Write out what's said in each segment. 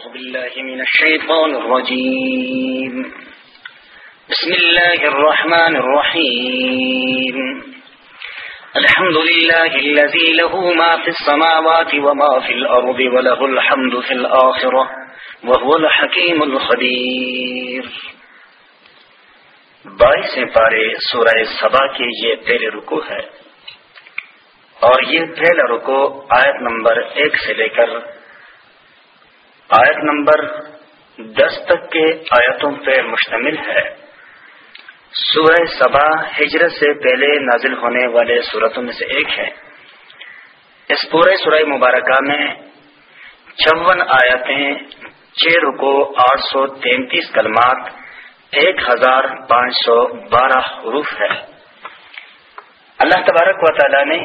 أعوذ بالله من الشيطان الرجيم. بسم الله الرحمن الرحيم. الحمد لله الذي له ما في السماوات وما في الأرض وله الحمد في الآخرة وهو الحكيم الخبير. بائیس پارے سورہ سبا کے یہ پہلے رکو ہے اور یہ پہلا رکو آیت نمبر ایک سے لے کر آیت نمبر دس تک کے آیتوں پہ مشتمل ہے۔ سورہ سبا ہجرت سے پہلے نازل ہونے والے صورتوں میں سے ایک ہے۔ اس پورے سورہ مبارکہ میں چون آیتیں چھ رکو آٹھ سو تینتیس کلمات، ایک ہزار پانچ سو بارہ حروف ہے۔ اللہ تبارک و تعالی نے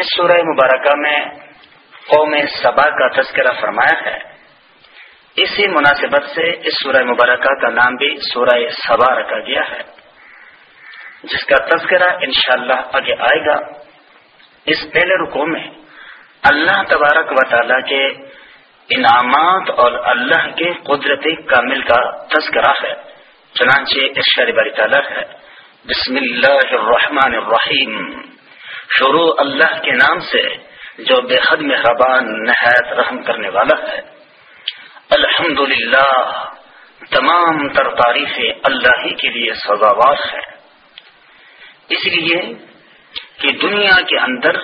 اس سورہ مبارکہ میں قوم سبا کا تذکرہ فرمایا ہے۔ اسی مناسبت سے اس سورہ مبارکہ کا نام بھی سورہ سبا رکھا گیا ہے۔ جس کا تذکرہ انشاءاللہ آگے آئے گا۔ اس پہلے رکو میں اللہ تبارک و تعالی کے انعامات اور اللہ کے قدرت کامل کا تذکرہ ہے۔ چنانچہ ارشاد باری تعالیٰ ہے۔ بسم اللہ الرحمن الرحیم۔ شروع اللہ کے نام سے۔ جو بے حد مہربان، نہایت رحم کرنے والا ہے۔ الحمد تمام تر تعریفیں اللہ ہی کے لیے سزاوار ہے اس لیے کہ دنیا کے اندر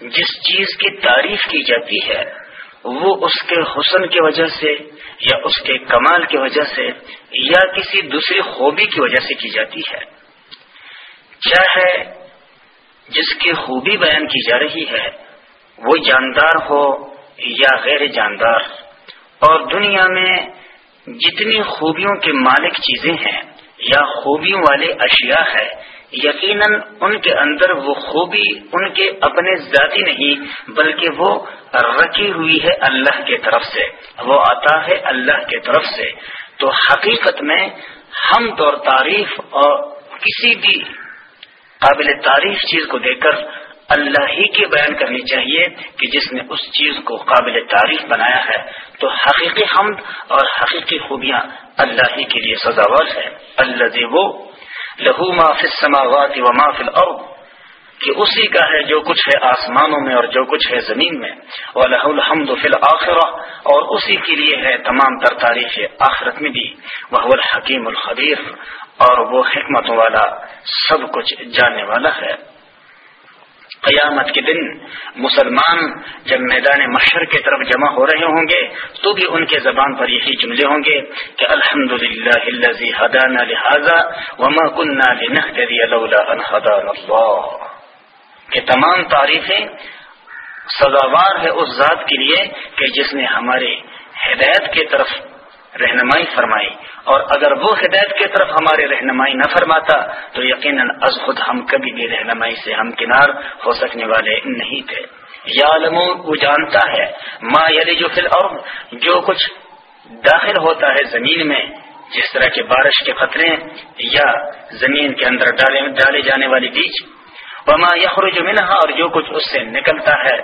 جس چیز کی تعریف کی جاتی ہے، وہ اس کے حسن کی وجہ سے یا اس کے کمال کی وجہ سے یا کسی دوسری خوبی کی وجہ سے کی جاتی ہے۔ چاہے جس کی خوبی بیان کی جا رہی ہے؟ وہ جاندار ہو یا غیر جاندار۔ اور دنیا میں جتنی خوبیوں کے مالک چیزیں ہیں یا خوبیوں والے اشیاء ہے یقیناً ان کے اندر وہ خوبی ان کے اپنے ذاتی نہیں، بلکہ وہ رکھی ہوئی ہے اللہ کے طرف سے، وہ آتا ہے اللہ کے طرف سے۔ تو حقیقت میں ہم طور تعریف اور کسی بھی قابل تعریف چیز کو دیکھ کر اللہ ہی کی بیان کرنی چاہیے کہ جس نے اس چیز کو قابل تعریف بنایا ہے، تو حقیقی حمد اور حقیقی خوبیاں اللہ ہی کے لیے سزاور ہے اللہ وہ لہو ما فی السماوات و ما فی الارض، کہ اسی کا ہے جو کچھ ہے آسمانوں میں اور جو کچھ ہے زمین میں۔ اور لہ الحمد فی الآخرہ اور اسی کے لیے ہے تمام تر تاریخ آخرت میں بھی۔ وہ الحکیم الخبیر اور وہ حکمت والا سب کچھ جاننے والا ہے۔ قیامت کے دن مسلمان جب میدان مشر کی طرف جمع ہو رہے ہوں گے، تو بھی ان کے زبان پر یہی جملے ہوں گے کہ الحمد للہ حدان لہذا وما کنہ کہ تمام تعریفیں سزاوار ہے اس ذات کے لیے کہ جس نے ہمارے ہدایت کی طرف رہنمائی فرمائی۔ اور اگر وہ ہدایت کی طرف ہماری رہنمائی نہ فرماتا، تو یقیناً از خود ہم کبھی بھی رہنمائی سے ہم کنار ہو سکنے والے نہیں تھے۔ یا وہ جانتا ہے۔ ما یلی جو فل اور جو کچھ داخل ہوتا ہے زمین میں، جس طرح کے بارش کے خطرے یا زمین کے اندر ڈالے جانے والی بیج۔ وما یخرج منہا، اور جو کچھ اس سے نکلتا ہے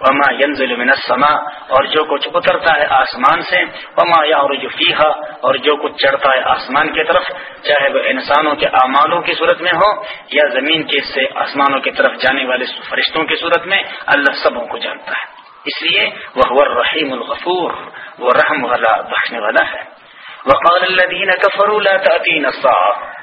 وما ينزل من السماء، اور جو کچھ اترتا ہے آسمان سے، وما يعرج فيها، اور جو کچھ چڑھتا ہے آسمان کی طرف، چاہے وہ انسانوں کے اعمالوں کی صورت میں ہو، یا زمین کے سے آسمانوں کی طرف جانے والے فرشتوں کی صورت میں، اللہ سبوں کو جانتا ہے۔ اس لیے وہ رحیم الغفور، وہ رحم والا، بخشنے والا ہے۔ وقال الذين كفروا لا تأتين الساعه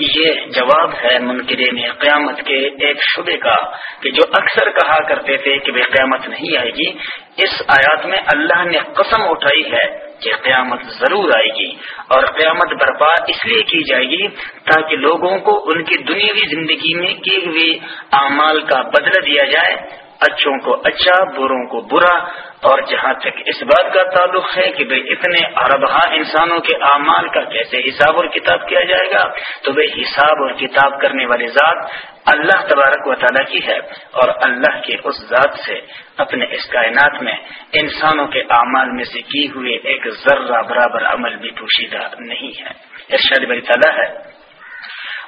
یہ جواب ہے منکرین قیامت کے ایک شبے کا کہ جو اکثر کہا کرتے تھے کہ قیامت نہیں آئے گی، اس آیات میں اللہ نے قسم اٹھائی ہے کہ قیامت ضرور آئے گی اور قیامت برپا اس لیے کی جائے گی تاکہ لوگوں کو ان کی دنیاوی زندگی میں کیے ہوئے اعمال کا بدلہ دیا جائے اچھوں کو اچھا بروں کو برا۔ اور جہاں تک اس بات کا تعلق ہے کہ بھائی اتنے اربہ ہاں انسانوں کے اعمال کا کیسے حساب اور کتاب کیا جائے گا، تو بھائی حساب اور کتاب کرنے والی ذات اللہ تبارک و تعالیٰ کی ہے۔ اور اللہ کے اس ذات سے اپنے اس کائنات میں انسانوں کے اعمال میں سے کی ہوئے ایک ذرہ برابر عمل بھی پوشیدہ نہیں ہے۔ ارشاد بری تعالیٰ ہے۔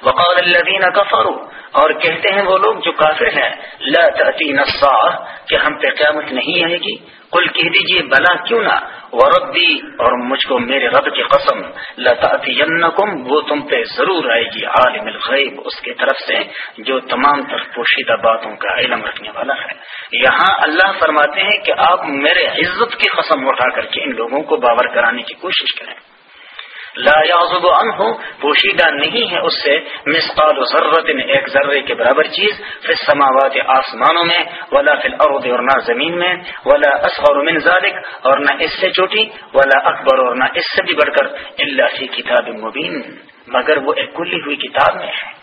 وقال الذين كفروا۔ اور کہتے ہیں وہ لوگ جو کافر ہیں، لا تأتين الساعة کہ ہم پہ قیامت نہیں آئے گی۔ کل کہہ دیجیے بلا کیوں نہ؟ وہ اور مجھ کو میرے رب کی قسم لطاطینکم وہ تم پہ ضرور آئے گی، عالم الغیب۔ اس کی طرف سے جو تمام تر پوشیدہ باتوں کا علم رکھنے والا ہے۔ یہاں اللہ فرماتے ہیں کہ آپ میرے عزت کی قسم اٹھا کر کے ان لوگوں کو باور کرانے کی کوشش کریں۔ لا یعظب عنہ پوشیدہ نہیں ہے اس سے مسقال و ضرورت ایک ذرے کے برابر چیز پھر سماوات آسمانوں میں، ولا فی الارض اور نہ زمین میں، ولا اصغر من ذلك اور نہ اس سے چھوٹی ولا اکبر اور نہ اس سے بھی بڑھ کر، الا فی کتاب مبین۔ مگر وہ ایک کلی ہوئی کتاب میں ہے۔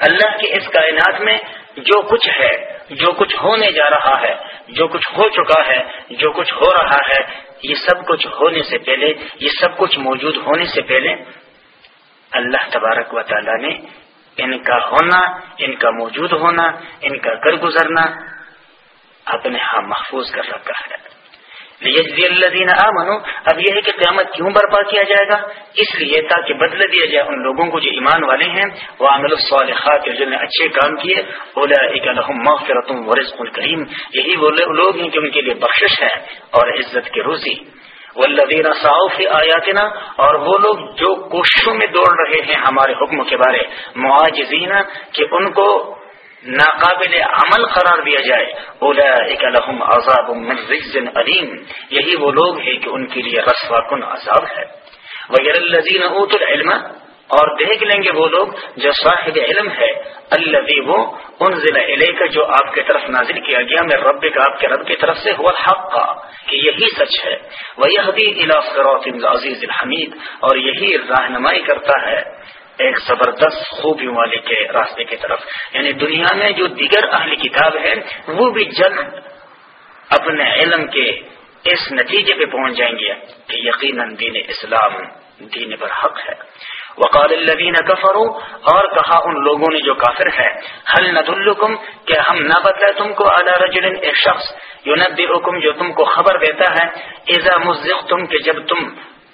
اللہ کے اس کائنات میں جو کچھ ہے جو کچھ ہونے جا رہا ہے، جو کچھ ہو چکا ہے، جو کچھ ہو رہا ہے، یہ سب کچھ ہونے سے پہلے، یہ سب کچھ موجود ہونے سے پہلے اللہ تبارک و تعالی نے ان کا ہونا، ان کا موجود ہونا، ان کا کر گزرنا اپنے ہاں محفوظ کر رکھا ہے۔ اللہ آمنو اب یہ ہے کہ قیامت کیوں برپا کیا جائے گا؟ اس لیے تاکہ بدل دیا جائے ان لوگوں کو جو ایمان والے ہیں۔ وہ عامل الصالحات جنہوں نے اچھے کام کیے اولا مغفرتم ورزق الکریم یہی وہ لوگ ہیں کہ ان کے لیے بخشش ہے اور عزت کی روزی۔ والذین صاف آیاتنا، اور وہ لوگ جو کوششوں میں دوڑ رہے ہیں ہمارے حکم کے بارے۔ معاجزین کہ ان کو ناقابل عمل قرار دیا جائے۔ لهم عذاب من رجز علیم۔ یہی وہ لوگ ہیں کہ ان کے لیے رسوا کن عذاب ہے۔ وغیر اوت العلم۔ اور دیکھ لیں گے وہ لوگ جو صاحب علم ہے۔ اللہ وہ ان ضلع علیہ کا جو آپ کی طرف نازل کیا گیا۔ میں رب کا آپ کے رب کی طرف سے ہوا حق کا کہ یہی سچ ہے۔ وہ یہ عزیز الحمید اور یہی رہنمائی کرتا ہے۔ ایک زبردست خوبیوں والے کے راستے کی طرف یعنی دنیا میں جو دیگر اہل کتاب ہے وہ بھی جلد اپنے علم کے اس نتیجے پہ پہنچ جائیں گے کہ یقیناً دین اسلام دین پر حق ہے۔ وقال الذين كفروا اور کہا ان لوگوں نے جو کافر ہے حل ندلکم کہ ہم نہ بتلائے تم کو على رجل، ایک شخص ينبئكم جو تم کو خبر دیتا ہے، اذا مزقتم کہ جب تم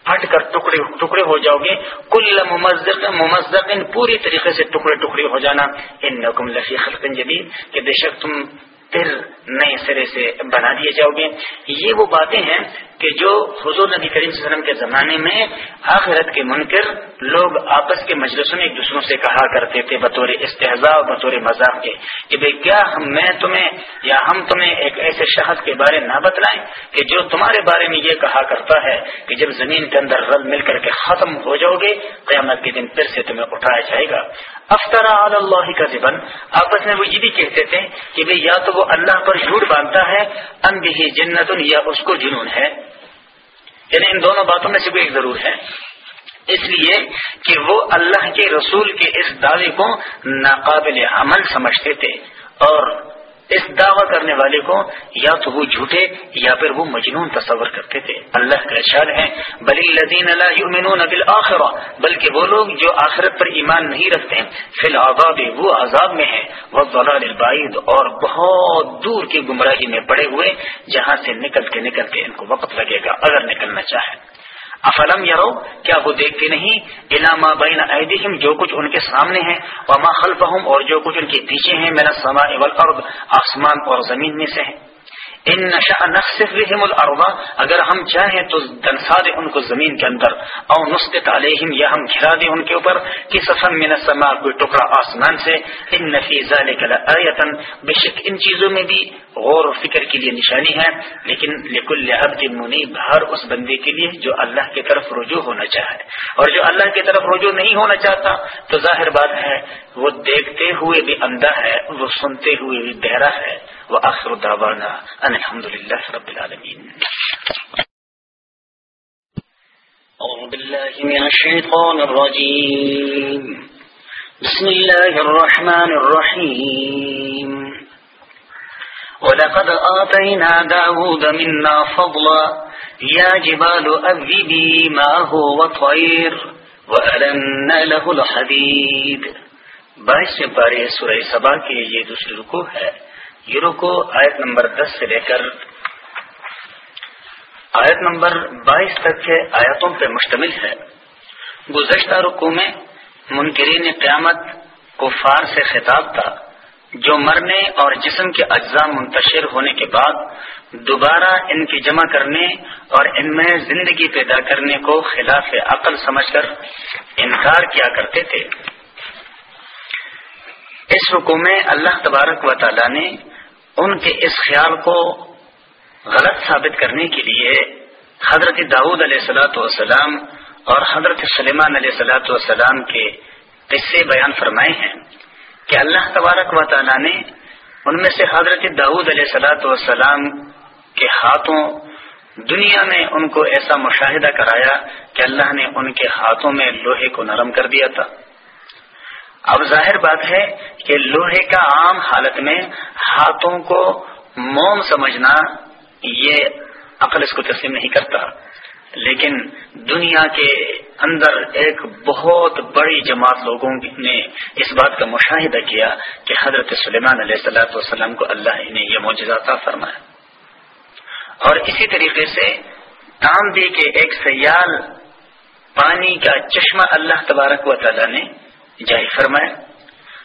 پھٹ کر ٹکڑے ٹکڑے ہو جاؤ گے۔ کل ممزق ممزق پوری طریقے سے ٹکڑے ٹکڑے ہو جانا۔ ان نقم لفی خلق جدید، کہ بے شک تم پھر نئے سرے سے بنا دیے جاؤ گے۔ یہ وہ باتیں ہیں کہ جو حضور نبی کریم صلی اللہ علیہ وسلم کے زمانے میں آخرت کے منکر لوگ آپس کے مجلسوں میں ایک دوسروں سے کہا کرتے تھے بطور استحضاء بطور مذاق کے کہ بھائی کیا ہم میں تمہیں یا ہم تمہیں ایک ایسے شخص کے بارے نہ بتلائیں کہ جو تمہارے بارے میں یہ کہا کرتا ہے کہ جب زمین کے اندر رل مل کر کے ختم ہو جاؤ گے، قیامت کے دن پھر سے تمہیں اٹھایا جائے گا۔ افطرا اللہ کا زبن آپس میں وہ یہ بھی کہتے تھے کہ بھائی یا تو وہ اللہ پر جھوٹ باندھتا ہے ان بھی جنت یا اس کو جنون ہے۔ یعنی ان دونوں باتوں میں سے کوئی ایک ضرور ہے۔ اس لیے کہ وہ اللہ کے رسول کے اس دعوے کو ناقابل عمل سمجھتے تھے اور اس دعوی کرنے والے کو یا تو وہ جھوٹے یا پھر وہ مجنون تصور کرتے تھے۔ اللہ کا ارشاد ہے، بل الذین لا یؤمنون بالآخرہ، بلکہ وہ لوگ جو آخرت پر ایمان نہیں رکھتے، فی العذاب، وہ عذاب میں ہیں۔ وہ ضلال البعید اور بہت دور کی گمراہی میں پڑے ہوئے، جہاں سے نکل کے نکل کے ان کو وقت لگے گا، اگر نکلنا چاہے افلم یارو کیا وہ دیکھتے نہیں؟ علامہ بین ایدیہم، جو کچھ ان کے سامنے ہیں وما خلفہم، اور جو کچھ ان کے پیچھے ہیں میرا سما اول آسمان اور زمین میں سے ہیں ان نشا نقصف بهم الارض اگر ہم چاہیں تو دنسا دیں ان کو زمین کے اندر، او نسقط علیہم، یا ہم گھرا دیں ان کے اوپر کہ سفن من السماء، کوئی ٹکڑا آسمان سے۔ ان فی ذلک لآیتا بشک ان چیزوں میں بھی غور و فکر کے لیے نشانی ہے، لیکن لکل عبد منیب، ہر اس بندے کے لیے جو اللہ کی طرف رجوع ہونا چاہے۔ اور جو اللہ کی طرف رجوع نہیں ہونا چاہتا، تو ظاہر بات ہے، وہ دیکھتے ہوئے بھی اندھا ہے، وہ سنتے ہوئے بھی بہرا ہے۔ وآخر دعوانا أن الحمد لله رب العالمين. أعوذ بالله من الشيطان الرجيم. بسم الله الرحمن الرحيم. ولقد آتينا داود منا فضلا. يا جبال أذبي معه وطير وألنا له الحديد. بائیس پارے سورہ سبا کے یہ دوسری رکو ہے. یہ رکو آیت نمبر دس سے لے کر آیت نمبر بائیس تک کے آیتوں پہ مشتمل ہے۔ گزشتہ رکو میں منکرین قیامت کو فار سے خطاب تھا۔ جو مرنے اور جسم کے اجزاء منتشر ہونے کے بعد دوبارہ ان کی جمع کرنے اور ان میں زندگی پیدا کرنے کو خلاف عقل سمجھ کر انکار کیا کرتے تھے۔ اس حکم میں اللہ تبارک و تعالی نے ان کے اس خیال کو غلط ثابت کرنے کے لیے حضرت داود علیہ السلاۃ والسلام اور حضرت سلیمان علیہ السلاۃ والسلام کے قصے بیان فرمائے ہیں کہ اللہ تبارک و تعالیٰ نے ان میں سے حضرت داود علیہ سلاۃ والسلام کے ہاتھوں دنیا میں ان کو ایسا مشاہدہ کرایا کہ اللہ نے ان کے ہاتھوں میں لوہے کو نرم کر دیا تھا۔ اب ظاہر بات ہے کہ لوہے کا عام حالت میں ہاتھوں کو موم سمجھنا یہ عقل اس کو تسلیم نہیں کرتا۔ لیکن دنیا کے اندر ایک بہت بڑی جماعت لوگوں نے اس بات کا مشاہدہ کیا کہ حضرت سلیمان علیہ السلاۃ والسلام کو اللہ نے یہ معجزہ فرمایا۔ اور اسی طریقے سے تانبی کے ایک سیال پانی کا چشمہ اللہ تبارک و تعالی نے جاری فرمایا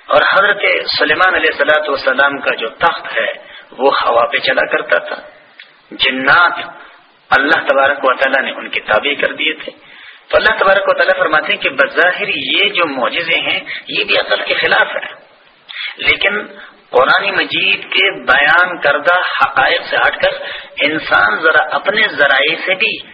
اور حضرت سلیمان علیہ السلاۃ والسلام کا جو تخت ہے، وہ ہوا پہ چلا کرتا تھا۔ جنات اللہ تبارک و تعالیٰ نے ان کی تابع کر دیے تھے۔ تو اللہ تبارک و تعالیٰ فرماتے ہیں کہ بظاہر یہ جو معجزے ہیں، یہ بھی عقل کے خلاف ہے۔ لیکن قرآن مجید کے بیان کردہ حقائق سے ہٹ کر انسان ذرا اپنے ذرائع سے بھی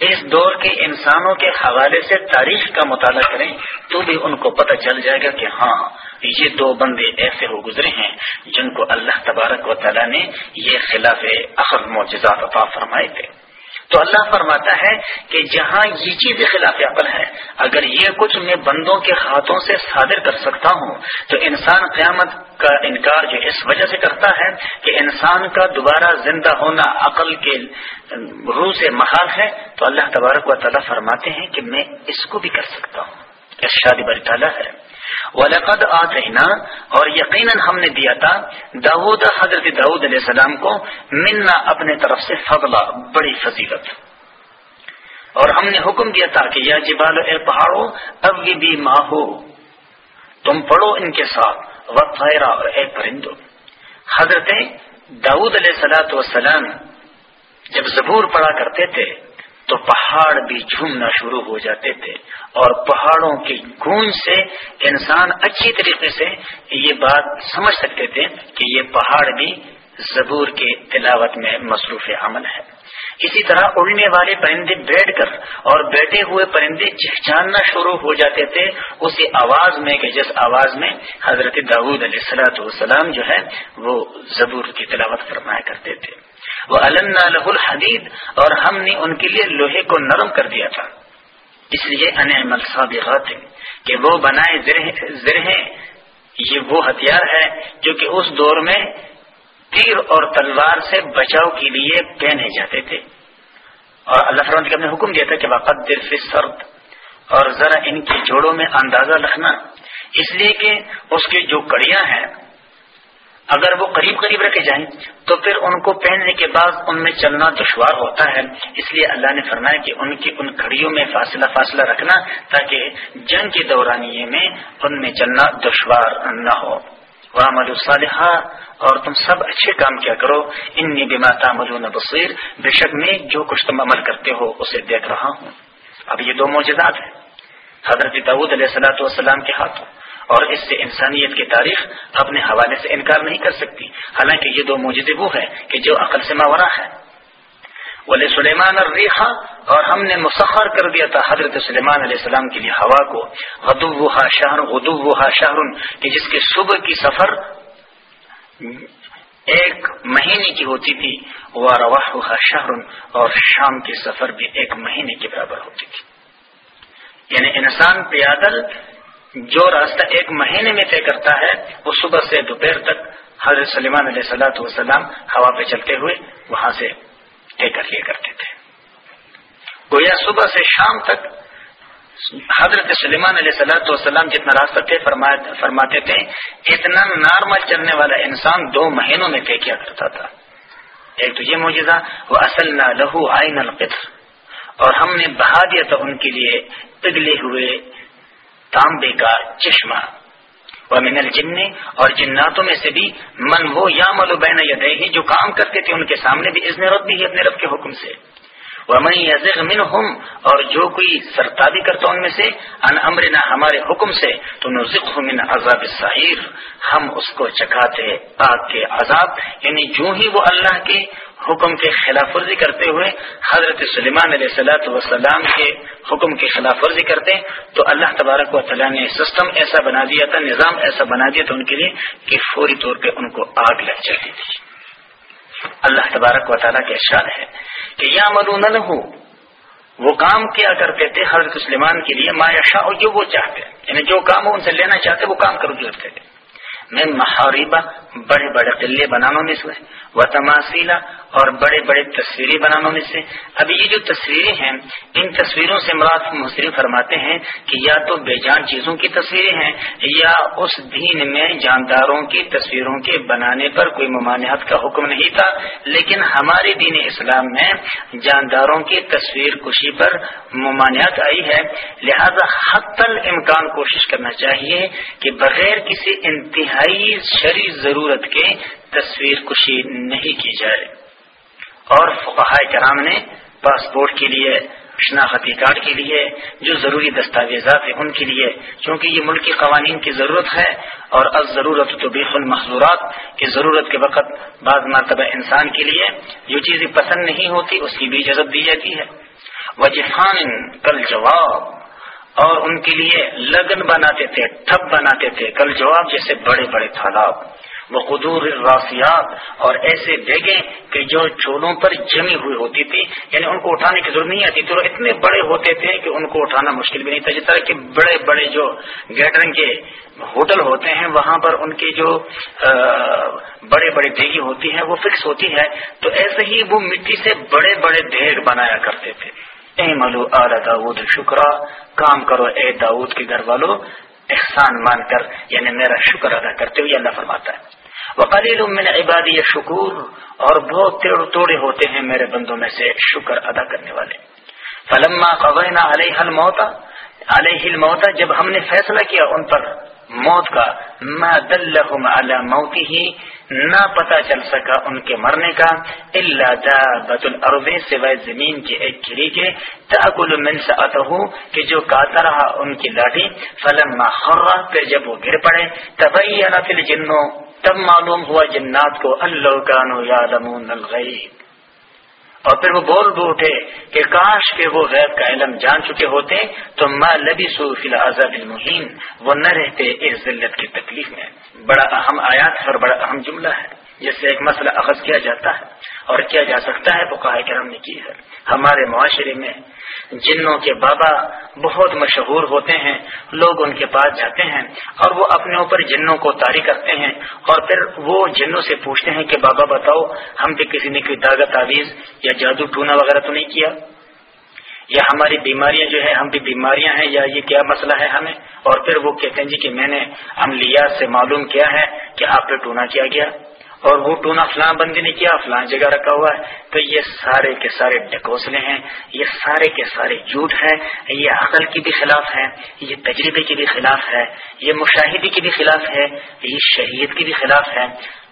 اس دور کے انسانوں کے حوالے سے تاریخ کا مطالعہ کریں تو بھی ان کو پتہ چل جائے گا کہ ہاں یہ دو بندے ایسے ہو گزرے ہیں جن کو اللہ تبارک و تعالیٰ نے یہ خلاف اخر معجزات عطا فرمائے تھے۔ تو اللہ فرماتا ہے کہ جہاں یہ چیز خلاف عقل ہے، اگر یہ کچھ میں بندوں کے ہاتھوں سے صادر کر سکتا ہوں، تو انسان قیامت کا انکار جو اس وجہ سے کرتا ہے کہ انسان کا دوبارہ زندہ ہونا عقل کے روح سے محال ہے، تو اللہ تبارک و تعالیٰ فرماتے ہیں کہ میں اس کو بھی کر سکتا ہوں۔ ارشاد برطالہ ہے۔ ولقد آتینا اور یقیناً ہم نے دیا تھا داود حضرت داود علیہ السلام کو، منا اپنے طرف سے فضلہ، بڑی فضیلت۔ اور ہم نے حکم دیا تھا کہ یا جبال، اے پہاڑو اب بھی ماہو تم پڑھو ان کے ساتھ وقفا اور اے پرندو حضرت داود علیہ سلاۃ وسلام جب زبور پڑا کرتے تھے تو پہاڑ بھی جھومنا شروع ہو جاتے تھے اور پہاڑوں کی گونج سے انسان اچھی طریقے سے یہ بات سمجھ سکتے تھے کہ یہ پہاڑ بھی زبور کے تلاوت میں مصروف عمل ہے۔ اسی طرح اڑنے والے پرندے بیٹھ کر اور بیٹھے ہوئے پرندے چہچاننا شروع ہو جاتے تھے۔ اسی آواز میں کہ جس آواز میں حضرت داود علیہ السلاۃ والسلام جو ہے وہ زبور کی تلاوت فرمایا کرتے تھے۔ وہ اللہ لہ الحدید اور ہم نے ان کے لیے لوہے کو نرم کر دیا تھا۔ اس لیے ان صابغات کہ وہ بنائے زرہیں، یہ وہ ہتھیار ہے جو کہ اس دور میں تیر اور تلوار سے بچاؤ کے لیے پہنے جاتے تھے۔ اور اللہ فرمت نے حکم دیا تھا کہ وقت دل سرد اور ذرا ان کے جوڑوں میں اندازہ رکھنا۔ اس لیے کہ اس کی جو کڑیاں ہیں اگر وہ قریب قریب رکھے جائیں تو پھر ان کو پہننے کے بعد ان میں چلنا دشوار ہوتا ہے۔ اس لیے اللہ نے فرمایا کہ ان کی ان کھڑیوں میں فاصلہ فاصلہ رکھنا تاکہ جنگ کے دورانیے میں ان میں چلنا دشوار نہ ہو۔ وامل الصالحہ اور تم سب اچھے کام کیا کرو۔ ان بما تعملون بصیر بے شک میں جو کچھ تم عمل کرتے ہو اسے دیکھ رہا ہوں۔ اب یہ دو موجودات ہیں۔ حضرت داود علیہ السلاۃ والسلام کے ہاتھوں۔ اور اس سے انسانیت کی تاریخ اپنے حوالے سے انکار نہیں کر سکتی۔ حالانکہ یہ دو موجود وہ ہے کہ جو عقل سے ماورا ہے۔ ولی سلیمان الریحا اور ہم نے مسخر کر دیا تھا حضرت سلیمان علیہ السلام کے لیے ہوا کو۔ غدو شہر غدو شہر، کہ جس کے صبح کی سفر ایک مہینے کی ہوتی تھی۔ وہ روا شہر اور شام کی سفر بھی ایک مہینے کے برابر ہوتی تھی۔ یعنی انسان پیادل جو راستہ ایک مہینے میں طے کرتا ہے، وہ صبح سے دوپہر تک حضرت سلیمان علیہ سلاۃ والسلام ہوا پہ چلتے ہوئے وہاں سے طے کر لیا کرتے تھے۔ گویا صبح سے شام تک حضرت سلیمان علیہ سلاۃ والسلام جتنا راستہ طے فرماتے تھے، اتنا نارمل چلنے والا انسان دو مہینوں میں طے کیا کرتا تھا۔ ایک تو یہ موجودہ وہ اصل نہ لہو آئین القطر اور ہم نے بہا دیا تھا ان کے لیے پگلے ہوئے تانبے کا چشمہ۔ وہ من الجن اور جناتوں میں سے بھی من وہ یا ملو بین یا جو کام کرتے تھے ان کے سامنے بھی ازن رب بھی اپنے رب کے حکم سے۔ وہ یزغ منہم اور جو کوئی سرتابی کرتا ان میں سے ان امرنا ہمارے حکم سے تو نزق من عذاب السعیر۔ ہم اس کو چکھاتے آگ کے عذاب یعنی جو ہی وہ اللہ کے حکم کے خلاف ورزی کرتے ہوئے حضرت سلیمان علیہ السلاۃ وسلام کے حکم کی خلاف ورزی کرتے تو اللہ تبارک و تعالیٰ نے سسٹم ایسا بنا دیا تھا، نظام ایسا بنا دیا تھا ان کے لیے کہ فوری طور پہ ان کو آگ لگ جاتی تھی۔ اللہ تبارک و تعالیٰ کے ارشاد ہے کہ یا مدون ہو وہ کام کیا کرتے تھے حضرت سلیمان کے لیے، ما شاہ جو وہ چاہتے یعنی جو کام ان سے لینا چاہتے، وہ کام کر کرتے تھے۔ میں محاریبہ بڑے بڑے قلعے بنانا میں سے و تماثیلا اور بڑے بڑے تصویریں بنانا میں سے۔ اب یہ جو تصویریں ہیں، ان تصویروں سے مراد مصری فرماتے ہیں کہ یا تو بے جان چیزوں کی تصویریں ہیں، یا اس دین میں جانداروں کی تصویروں کے بنانے پر کوئی ممانعت کا حکم نہیں تھا۔ لیکن ہمارے دین اسلام میں جانداروں کی تصویر کشی پر ممانعت آئی ہے۔ لہذا حق تل امکان کوشش کرنا چاہیے کہ بغیر کسی انتہائی شرع ضرورت کے تصویر کشی نہیں کی جائے اور فقہ کرام نے پاسپورٹ کے لیے، شناختی کارڈ کے لیے، جو ضروری دستاویزات ہیں ان کے لیے، چونکہ یہ ملکی قوانین کی ضرورت ہے، اور از ضرورت تو بیخ المحضورات کی ضرورت کے وقت بعض مرتبہ انسان کے لیے جو چیزیں پسند نہیں ہوتی، اس کی بھی اجازت دی جاتی ہے۔ وجفان کل جواب۔ اور ان کے لیے لگن بناتے تھے، ٹھپ بناتے تھے۔ کل جواب جیسے بڑے بڑے تالاب۔ وہ قدور راسیات اور ایسے بیگیں کہ جو چولوں پر جمی ہوئی ہوتی تھی۔ یعنی ان کو اٹھانے کی ضرورت نہیں آتی تو اتنے بڑے ہوتے تھے کہ ان کو اٹھانا مشکل بھی نہیں تھا۔ جس طرح کہ بڑے بڑے جو گیٹرنگ کے ہوٹل ہوتے ہیں، وہاں پر ان کی جو بڑے بڑے دیگی ہوتی ہیں، وہ فکس ہوتی ہے تو ایسے ہی وہ مٹی سے بڑے بڑے ڈھیر بنایا کرتے تھے۔ ملو داود شکرا، کام کرو اے داود کے گھر والوں احسان مان کر یعنی میرا شکر ادا کرتے ہوئے اللہ فرماتا ہے۔ وہ قلیل من عبادی شکور، اور بہت توڑے ہوتے ہیں میرے بندوں میں سے شکر ادا کرنے والے۔ فلما قبینا علیہ الموتا علیہ الموتا جب ہم نے فیصلہ کیا ان پر موت کا، ما دلہم علی موتی ہی نہ پتا چل سکا ان کے مرنے کا اللہ دابت الارض، سوائے زمین کے ایک کھری کے۔ تاکل من سعتہو کہ جو کاتا رہا ان کی لاٹھی۔ فلما خرہ پھر جب وہ گر پڑے، تبینت نفل جنو تب معلوم ہوا جنات کو، اللہ کانو یعلمون الغیب۔ اور پھر وہ بول بھی اٹھے کہ کاش کے وہ غیب کا علم جان چکے ہوتے تو ماں لبی سو فی الحاظ المحین، وہ نہ رہتے اس ذلت کی تکلیف میں۔ بڑا اہم آیات اور بڑا اہم جملہ ہے۔ جس سے ایک مسئلہ اخذ کیا جاتا ہے۔ اور کیا جا سکتا ہے وہ کرم نے کی ہے۔ ہمارے معاشرے میں جنوں کے بابا بہت مشہور ہوتے ہیں، لوگ ان کے پاس جاتے ہیں اور وہ اپنے اوپر جنوں کو تاری کرتے ہیں اور پھر وہ جنوں سے پوچھتے ہیں کہ بابا بتاؤ، ہم بھی کسی نے کوئی داغت تعویذ یا جادو ٹونا وغیرہ تو نہیں کیا؟ یا ہماری بیماریاں جو ہے ہم بھی بیماریاں ہیں یا یہ کیا مسئلہ ہے ہمیں؟ اور پھر وہ کہتے ہیں جی کہ میں نے عملیات سے معلوم کیا ہے کہ آپ پہ ٹونا کیا گیا۔ اور وہ ٹونا فلاں بندی نے کیا؟ فلاں جگہ رکھا ہوا ہے۔ تو یہ سارے کے سارے ڈکوسلے ہیں۔ یہ سارے کے سارے جھوٹ ہے یہ عقل کی بھی خلاف ہے یہ تجربے کی بھی خلاف ہے۔ یہ مشاہدے کی بھی خلاف ہے۔ یہ شہید کی بھی خلاف ہے۔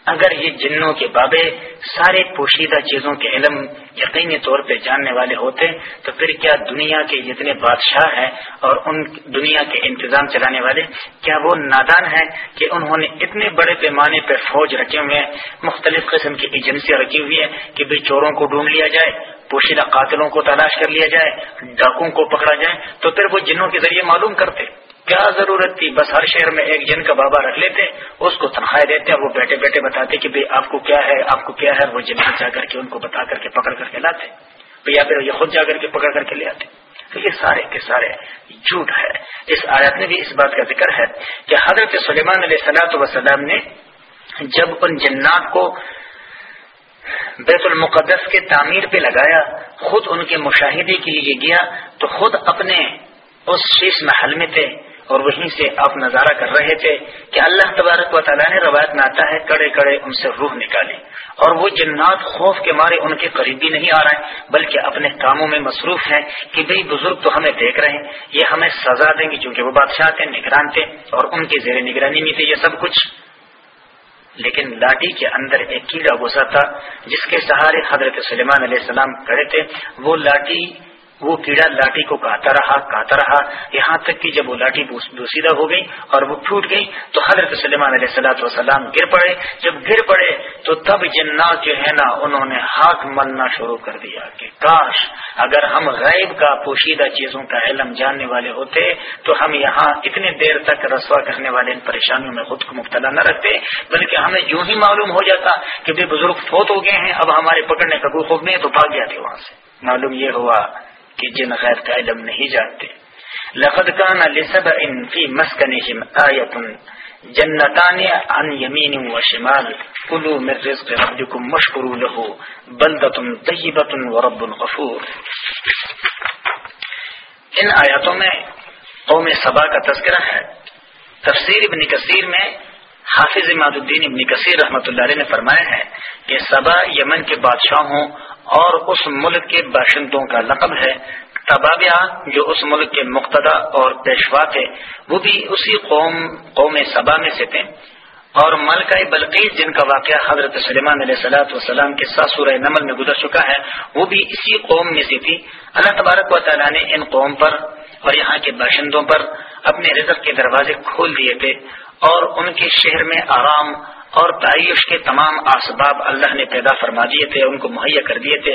اگر یہ جنوں کے بابے سارے پوشیدہ چیزوں کے علم یقینی طور پہ جاننے والے ہوتے، تو پھر کیا دنیا کے جتنے بادشاہ ہیں اور ان دنیا کے انتظام چلانے والے، کیا وہ نادان ہیں کہ انہوں نے اتنے بڑے پیمانے پہ فوج رکھے ہوئے ہیں، مختلف قسم کی ایجنسیاں رکھی ہوئی ہیں کہ بھائی چوروں کو ڈھونڈ لیا جائے، پوشیدہ قاتلوں کو تلاش کر لیا جائے، ڈاکوں کو پکڑا جائے، تو پھر وہ جنوں کے ذریعے معلوم کرتے۔ کیا ضرورت تھی؟ بس ہر شہر میں ایک جن کا بابا رکھ لیتے، اس کو تنخواہ دیتے، وہ بیٹھے بیٹھے بتاتے کہ بھائی آپ کو کیا ہے، آپ کو کیا ہے، وہ جن جا کر کے ان کو بتا کر کے پکڑ کر کے لاتے۔ یا پھر یہ خود جا کر کے پکڑ کر کے لے آتے۔ تو یہ سارے کے سارے جھوٹ ہے۔ اس آیت میں بھی اس بات کا ذکر ہے کہ حضرت سلیمان علیہ سلاۃ وسلام نے جب ان جنات کو بیت المقدس کے تعمیر پہ لگایا، خود ان کے مشاہدے کے لیے گیا، تو خود اپنے اس شیش محل میں تھے۔ اور وہیں سے آپ نظارہ کر رہے تھے کہ اللہ تبارک و تعالیٰ نے روایت میں آتا ہے، کڑے کڑے ان سے روح نکالی اور وہ جنات خوف کے مارے ان کے قریبی نہیں آ رہے ہیں بلکہ اپنے کاموں میں مصروف ہیں کہ بھئی بزرگ تو ہمیں دیکھ رہے ہیں، یہ ہمیں سزا دیں گے کیونکہ وہ بادشاہ تھے، نگران تھے، اور ان کے زیر نگرانی میں تھے یہ سب کچھ۔ لیکن لاٹھی کے اندر ایک کیڑا گھسا تھا، جس کے سہارے حضرت سلیمان علیہ السلام کھڑے تھے، وہ لاٹھی وہ کیڑا لاٹھی کو کہتا رہا کہتا رہا، یہاں تک کہ جب وہ لاٹھی بوسیدہ ہو گئی اور وہ ٹوٹ گئی تو حضرت سلیمان علیہ السلاۃ وسلام گر پڑے۔ جب گر پڑے تو تب جنات جو ہے نا، انہوں نے ہاتھ ملنا شروع کر دیا کہ کاش اگر ہم غیب کا پوشیدہ چیزوں کا علم جاننے والے ہوتے، تو ہم یہاں اتنے دیر تک رسوا کرنے والے ان پریشانیوں میں خود کو مبتلا نہ رکھتے، بلکہ ہمیں یوں ہی معلوم ہو جاتا کہ بھی بزرگ فوت ہو گئے ہیں، اب ہمارے پکڑنے کا کوئی خوف نہیں تو بھاگ گیا تھے وہاں سے۔ معلوم یہ ہوا کہ جن غیر کا علم نہیں جانتے۔ لقد كان لسبع في مسكنهم آية جنتان عن يمين وشمال كلوا من رزق ربكم مشكروا له بلدة طيبة ورب غفور۔ ان آیاتوں میں قوم سبا کا تذکرہ ہے۔ تفسیر ابن کثیر میں حافظ اماد الدین ابن کثیر رحمۃ اللہ علیہ نے فرمایا ہے کہ سبا یمن کے بادشاہوں اور اس ملک کے باشندوں کا لقب ہے۔ تبابیہ، جو اس ملک کے مقتدا اور پیشوا تھے، وہ بھی اسی قوم قوم سبا میں سے تھے۔ اور ملکہ بلقیس، جن کا واقعہ حضرت سلیمان علیہ سلاۃ والسلام کے ساتھ سورہ نمل میں گزر چکا ہے، وہ بھی اسی قوم میں سے تھی۔ اللہ تبارک و تعالیٰ نے ان قوم پر اور یہاں کے باشندوں پر اپنے رزق کے دروازے کھول دیے تھے۔ اور ان کے شہر میں آرام اور تعیش کے تمام اسباب اللہ نے پیدا فرما دیے تھے، ان کو مہیا کر دیے تھے۔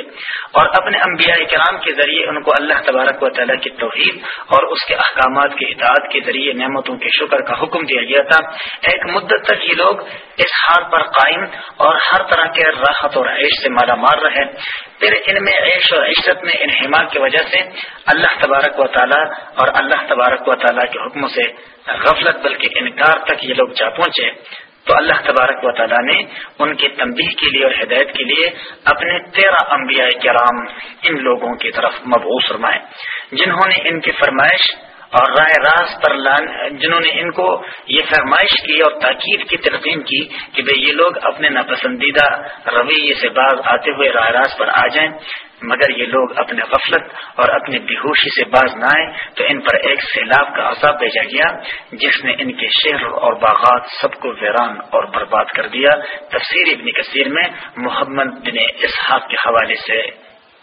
اور اپنے انبیاء کرام کے ذریعے ان کو اللہ تبارک و تعالیٰ کی توحید اور اس کے احکامات کے اطاعت کے ذریعے نعمتوں کے شکر کا حکم دیا گیا تھا۔ ایک مدت تک یہ لوگ اس حال پر قائم اور ہر طرح کے راحت اور عیش سے مالا مار رہے پھر ان میں عیش اور عشرت میں انہما کی وجہ سے اللہ تبارک و تعالیٰ اور اللہ تبارک و تعالیٰ کے حکموں سے غفلت بلکہ انکار تک یہ لوگ جا پہنچے۔ تو اللہ تبارک و تعالیٰ نے ان کی تنبیہ کے لیے اور ہدایت کے لیے اپنے تیرہ انبیاء کرام ان لوگوں کی طرف مبعوث فرمائے، جنہوں نے ان کی فرمائش اور رائے راست پر لان جنہوں نے ان کو یہ فرمائش کی اور تاکید کی، تلقین کی کہ بھئی یہ لوگ اپنے ناپسندیدہ رویے سے باز آتے ہوئے رائے راست پر آ جائیں، مگر یہ لوگ اپنے غفلت اور اپنی بےہوشی سے باز نہ آئے تو ان پر ایک سیلاب کا عذاب بھیجا گیا، جس نے ان کے شہر اور باغات سب کو ویران اور برباد کر دیا۔ تفسیر ابن کثیر میں محمد بن اسحاق کے حوالے سے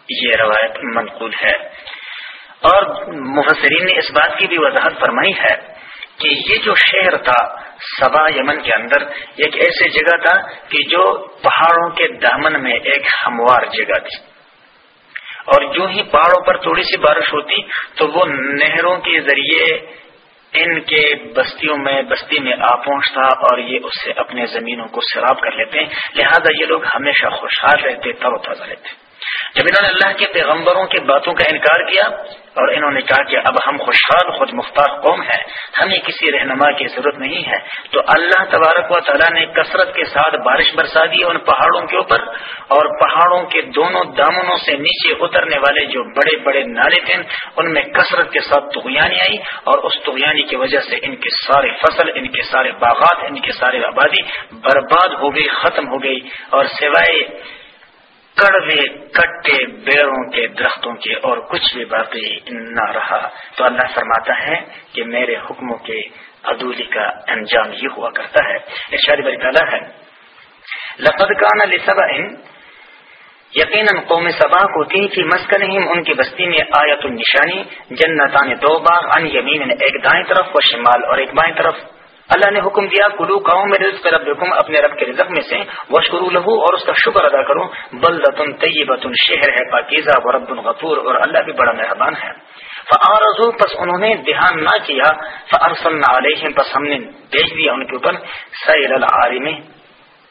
یہ روایت منقول ہے۔ اور محسرین نے اس بات کی بھی وضاحت فرمائی ہے کہ یہ جو شہر تھا، سبا یمن کے اندر، ایک ایسی جگہ تھا کہ جو پہاڑوں کے دامن میں ایک ہموار جگہ تھی۔ اور جو ہی پہاڑوں پر تھوڑی سی بارش ہوتی تو وہ نہروں کے ذریعے ان کے بستیوں میں، بستی میں آ پہنچتا اور یہ اس سے اپنے زمینوں کو سراب کر لیتے۔ ہیں لہذا یہ لوگ ہمیشہ خوشحال رہتے، تر و تازہ رہتے۔ جب انہوں نے اللہ کے پیغمبروں کی باتوں کا انکار کیا اور انہوں نے کہا کہ اب ہم خوشحال خود مختار قوم ہیں، ہمیں کسی رہنما کی ضرورت نہیں ہے، تو اللہ تبارک و تعالیٰ نے کثرت کے ساتھ بارش برسا دی ان پہاڑوں کے اوپر اور پہاڑوں کے دونوں دامنوں سے نیچے اترنے والے جو بڑے بڑے نالے تھے، ان میں کثرت کے ساتھ تغیانی آئی اور اس تغیانی کی وجہ سے ان کے سارے فصل، ان کے سارے باغات، ان کے سارے آبادی برباد ہو گئی، ختم ہو گئی اور سوائے کڑوے، کٹے، بیڑوں کے درختوں کے اور کچھ بھی باقی نہ رہا۔ تو اللہ فرماتا ہے کہ میرے حکموں کے عدولی کا انجام یہ ہوا کرتا ہے۔ ارشاد بری تعالیٰ ہے۔ لقد کان لسبا یقیناً قوم سبا کو تین کی مسکن ان کی بستی میں آیت النشانی، جنتان دو باغ، ان یمین، ایک دائیں طرف و شمال اور ایک بائیں طرف۔ اللہ نے حکم دیا، کلو کاؤں میں رزق رب اپنے رب کے رزق میں سے وشکرو لہو اور اس کا شکر ادا کرو۔ بل رتن طیبۃ شہر ہے پاکیزہ و رب الغفور اور اللہ بھی بڑا مہربان ہے۔ فعارضو پس انہوں نے دھیان نہ کیا۔ فارسلنا علیہم پس ہم نے بھیج دیا ان کے اوپر۔ سیل العارم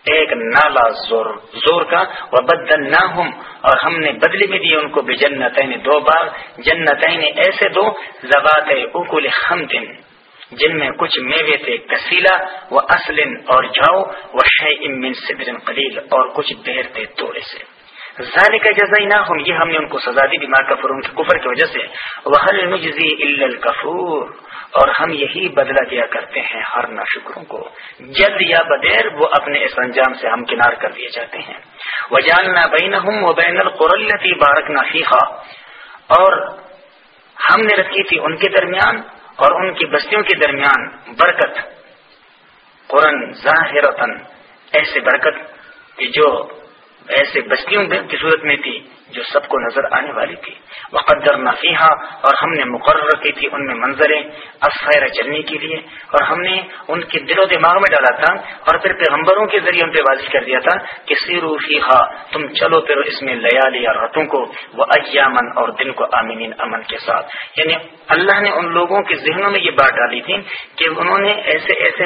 ایک نالا زور زور کا۔ وہ بدل اور ہم نے بدلی میں دی ان کو بے جنتین دو باغ جنتین ایسے دو زبات اکل خمدن جن میں کچھ میوے تھے، کسیلا و اسلن اور جاؤ و شہ امن صدر قلیل اور کچھ بیر تھے توڑے سے۔ ذہنی کا جزائی نہ ہوں یہ ہم نے ان کو سزا دی بیمار کفر، ان کے کفر کی وجہ سے۔ وہ مجزی الکفور اور ہم یہی بدلا دیا کرتے ہیں ہر نہ شکروں کو۔ جلد یا بدیر وہ اپنے اس انجام سے ہم کنار کر دیے جاتے ہیں۔ وہ جاننا بین ہوں وہ بین القرلتی بارک نہ اور ہم نے رکھی تھی ان کے درمیان اور ان کی بستیوں کے درمیان برکت، قرآن ظاہر ایسے برکت کہ جو ایسے بستیوں کی صورت میں تھی جو سب کو نظر آنے والی تھی. وہ قدر نفیحہ اور ہم نے مقرر کی تھی ان میں منظریں افیر چلنے کے لیے، اور ہم نے ان کے دل و دماغ میں ڈالا تھا، اور پھر پیغمبروں کے ذریعے ان پہ واضح کر دیا تھا کہ سیرو فیحا تم چلو پھر اس میں لیا لیا رتوں کو وہ ایامن اور دن کو آمین امن کے ساتھ. یعنی اللہ نے ان لوگوں کے ذہنوں میں یہ بات ڈالی تھی کہ انہوں نے ایسے ایسے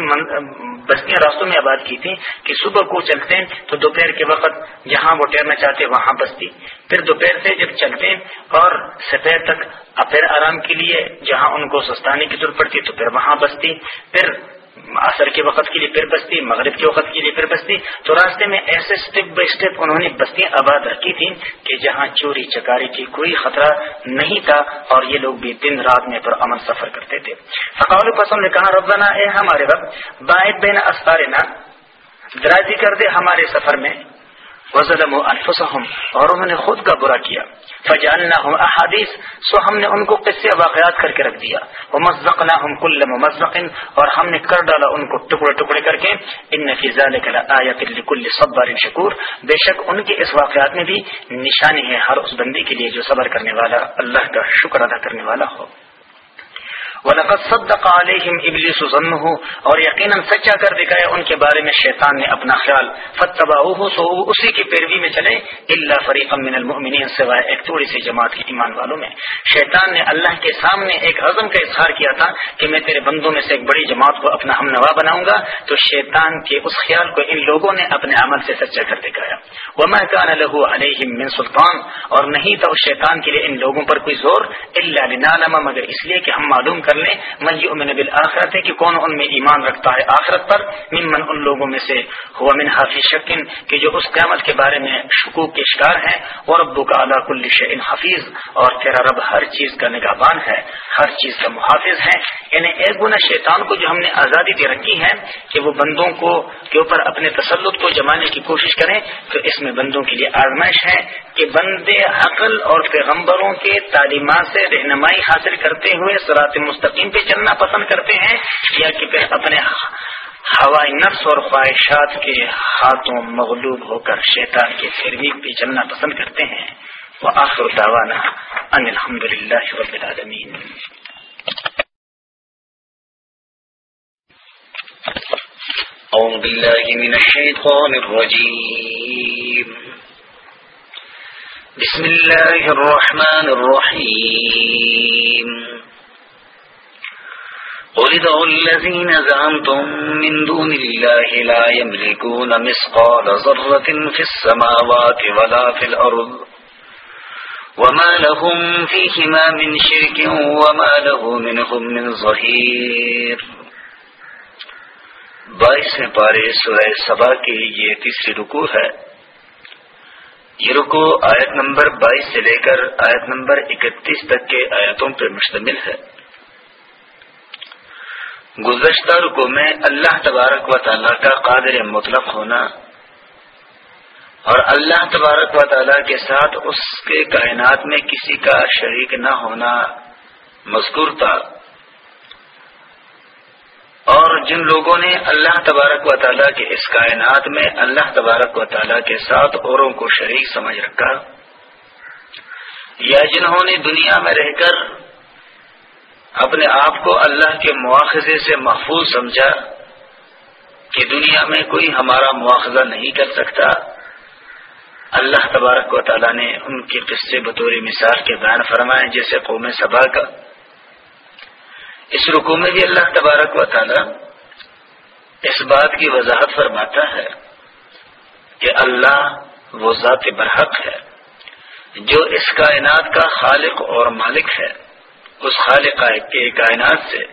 بستیاں راستوں میں آباد کی تھی کہ صبح کو چلتے تو دوپہر کے وقت جہاں وہ ٹہرنا چاہتے وہاں بستی. پھر دوپہر سے جب چلتے اور سفید تک پھر آرام کے لیے جہاں ان کو سستانے کی ضرورت پڑتی تو پھر وہاں بستی، پھر عصر کے وقت کے لیے پھر بستی، مغرب کے وقت کے لیے پھر بستی۔ تو راستے میں ایسے اسٹیپ بائی اسٹیپ انہوں نے بستیاں آباد رکھی تھیں کہ جہاں چوری چکاری کی کوئی خطرہ نہیں تھا اور یہ لوگ بھی دن رات میں پر امن سفر کرتے تھے۔ فقول پسند نے کہا، ربنا، اے ہمارے رب، باعث بین استارنا درازی کر دے ہمارے سفر میں۔ وزلم انفسهم اور انہوں نے خود کا برا کیا۔ فجعلناهم احادیث سو ہم نے ان کو قصے واقعات کر کے رکھ دیا۔ وہ مزق نہ ومزقناهم كل ممزق، اور ہم نے کر ڈالا ان کو ٹکڑے ٹکڑے کر کے۔ ان فی ذلک لآیۃ لكل صبر شکور بے شک ان کے اس واقعات میں بھی نشانی ہے ہر اس بندی کے لیے جو صبر کرنے والا، اللہ کا شکر ادا کرنے والا ہو۔ ولقد صدق عليهم ابلیس ظنه، اور یقینا سچا کر دکھایا ان کے بارے میں شیطان نے اپنا خیال۔ فتبعوه سو اسی کی پیروی میں چلے۔ الا فريقا من المؤمنين سوائے ایک تھوڑی سی جماعت کے ایمان والوں میں۔ شیطان نے اللہ کے سامنے ایک عزم کا اظہار کیا تھا کہ میں تیرے بندوں میں سے ایک بڑی جماعت کو اپنا ہم نوا بناؤں گا۔ تو شیطان کے اس خیال کو ان لوگوں نے اپنے عمل سے سچا کر دکھایا۔ وما كان له عليهم من سلطان، اور نہیں تھا اس شیطان کے لیے ان لوگوں پر کوئی زور الا لنعلم، مگر اس لیے کہ ہم معلوم کر لیں من یؤمن بالآخرت ہے کہ کون ان میں ایمان رکھتا ہے آخرت پر؟ ممن ان لوگوں میں سے ہوا من حافظ شکن کہ جو اس قیامت کے بارے میں شکوک کے شکار ہیں اور رب کا اعلیٰ کل شعین حفیظ، اور تیرا رب ہر چیز کا نگہبان ہے، ہر چیز کا محافظ ہے۔ یعنی ایک گنا شیطان کو جو ہم نے آزادی دے رکھی ہے کہ وہ بندوں کو کے اوپر اپنے تسلط کو جمانے کی کوشش کریں، تو اس میں بندوں کے لیے آزمائش ہے کہ بندے عقل اور پیغمبروں کے تعلیمات سے رہنمائی حاصل کرتے ہوئے سرات مستقیم پہ چلنا پسند کرتے ہیں، یا کہ پھر اپنے ہوائی نفس اور خواہشات کے ہاتھوں مغلوب ہو کر شیطان کے پھروی پہ چلنا پسند کرتے ہیں۔ وہ آخر داوانا ان الحمد للہ رب العالمین۔ أعوذ بالله من الشيطان الرجيم بسم الله الرحمن الرحيم قل ادعوا الذين زعمتم من دون الله لا يملكون مثقال ذرة في السماوات ولا في الأرض وما لهم فيهما من شرك وما له منهم من ظهير بائیسویں پارے سورہ سبا کی یہ تیسری رکو ہے۔ یہ رکو آیت نمبر بائیس سے لے کر آیت نمبر اکتیس تک کے آیتوں پر مشتمل ہے۔ گزشتہ رکو میں اللہ تبارک و تعالیٰ کا قادر مطلق ہونا اور اللہ تبارک و تعالیٰ کے ساتھ اس کے کائنات میں کسی کا شریک نہ ہونا مذکور تھا۔ اور جن لوگوں نے اللہ تبارک و تعالیٰ کے اس کائنات میں اللہ تبارک و تعالیٰ کے ساتھ اوروں کو شریک سمجھ رکھا یا جنہوں نے دنیا میں رہ کر اپنے آپ کو اللہ کے مواخذے سے محفوظ سمجھا کہ دنیا میں کوئی ہمارا مواخذہ نہیں کر سکتا۔ اللہ تبارک و تعالیٰ نے ان کے قصے بطور مثال کے بیان فرمائے، جیسے قوم سبا کا۔ اس رکو میں بھی اللہ تبارک و تعالیٰ اس بات کی وضاحت فرماتا ہے کہ اللہ وہ ذات برحق ہے جو اس کائنات کا خالق اور مالک ہے۔ اس خالق کے کائنات سے،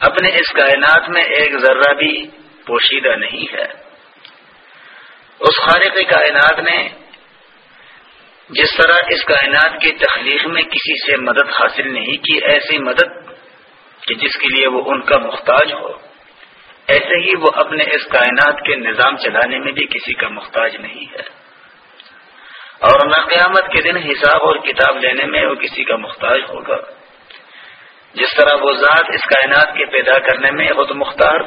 اپنے اس کائنات میں ایک ذرہ بھی پوشیدہ نہیں ہے۔ اس خالق کائنات نے جس طرح اس کائنات کی تخلیق میں کسی سے مدد حاصل نہیں کی، ایسی مدد کہ جس کے لیے وہ ان کا محتاج ہو۔ ایسے ہی وہ اپنے اس کائنات کے نظام چلانے میں بھی کسی کا محتاج نہیں ہے۔ اور نہ قیامت کے دن حساب اور کتاب لینے میں وہ کسی کا محتاج ہوگا۔ جس طرح وہ ذات اس کائنات کے پیدا کرنے میں خود مختار،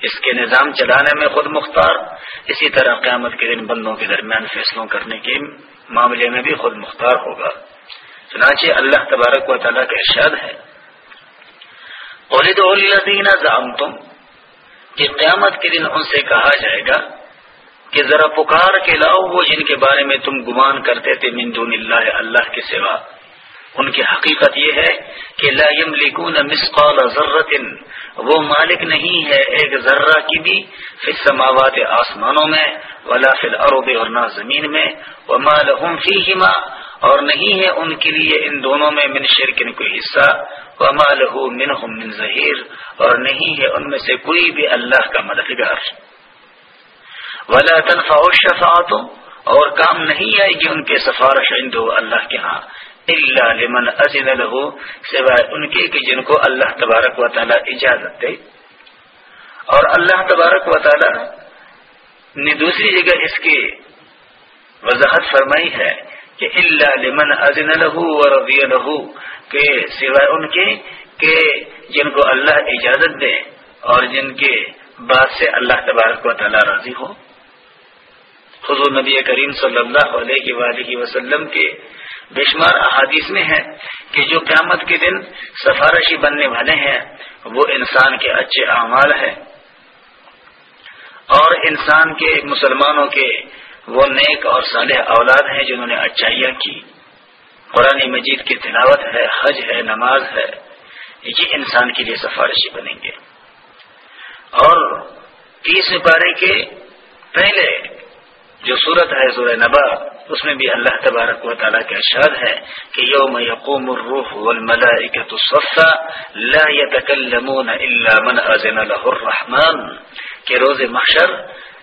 اس کے نظام چلانے میں خود مختار، اسی طرح قیامت کے دن بندوں کے درمیان فیصلوں کرنے کے معاملے میں بھی خود مختار ہوگا۔ چنانچہ اللہ تبارک و تعالیٰ کا ارشاد ہے تم کہ قیامت کے دن ان سے کہا جائے گا کہ ذرا پکار کے لاؤ، وہ جن کے بارے میں تم گمان کرتے تھے من دون اللہ اللہ کے سوا۔ ان کی حقیقت یہ ہے کہ لا يملكون مثقال ذرت وہ مالک نہیں ہے ایک ذرہ کی بھی فی السماوات آسمانوں میں، ولا فی الارض اور نہ زمین میں، وما لهم فیہما، اور نہیں ہے ان کے لیے ان دونوں میں من شرکن کوئی حصہ، وما له منهم من ظہیر اور نہیں ہے ان میں سے کوئی بھی اللہ کا مددگار۔ ولا تنفع الشفاعت اور کام نہیں آئے گی ان کے سفارش عندو اللہ کے ہاں۔ اللہ لمن ازن له، سوائے ان کے کہ جن کو اللہ تبارک و تعالی اجازت دے۔ اور اللہ تبارک و تعالی نے دوسری جگہ اس کی وضاحت فرمائی ہے کہ اللہ لمن ازن له ورضی له، کہ سوائے ان کے کہ جن کو اللہ اجازت دے اور جن کے بعد سے اللہ تبارک و تعالی راضی ہو۔ حضور نبی کریم صلی اللہ علیہ وآلہ وسلم کے بے شمار احادیث میں ہے کہ جو قیامت کے دن سفارشی بننے والے ہیں، وہ انسان کے اچھے اعمال ہیں۔ اور انسان کے مسلمانوں کے وہ نیک اور صالح اولاد ہیں جنہوں نے اچھائیاں کی۔ قرآن مجید کی تلاوت ہے، حج ہے، نماز ہے۔ یہ انسان کے لیے سفارشی بنیں گے۔ اور تیس پارے کے پہلے جو صورت ہے سورہ نبا، اس میں بھی اللہ تبارک و تعالیٰ کا ارشاد ہے کہ یوم یقوم الروح والملائکۃ صفا لا يتكلمون الا من اذن له الرحمن۔ کہ روز محشر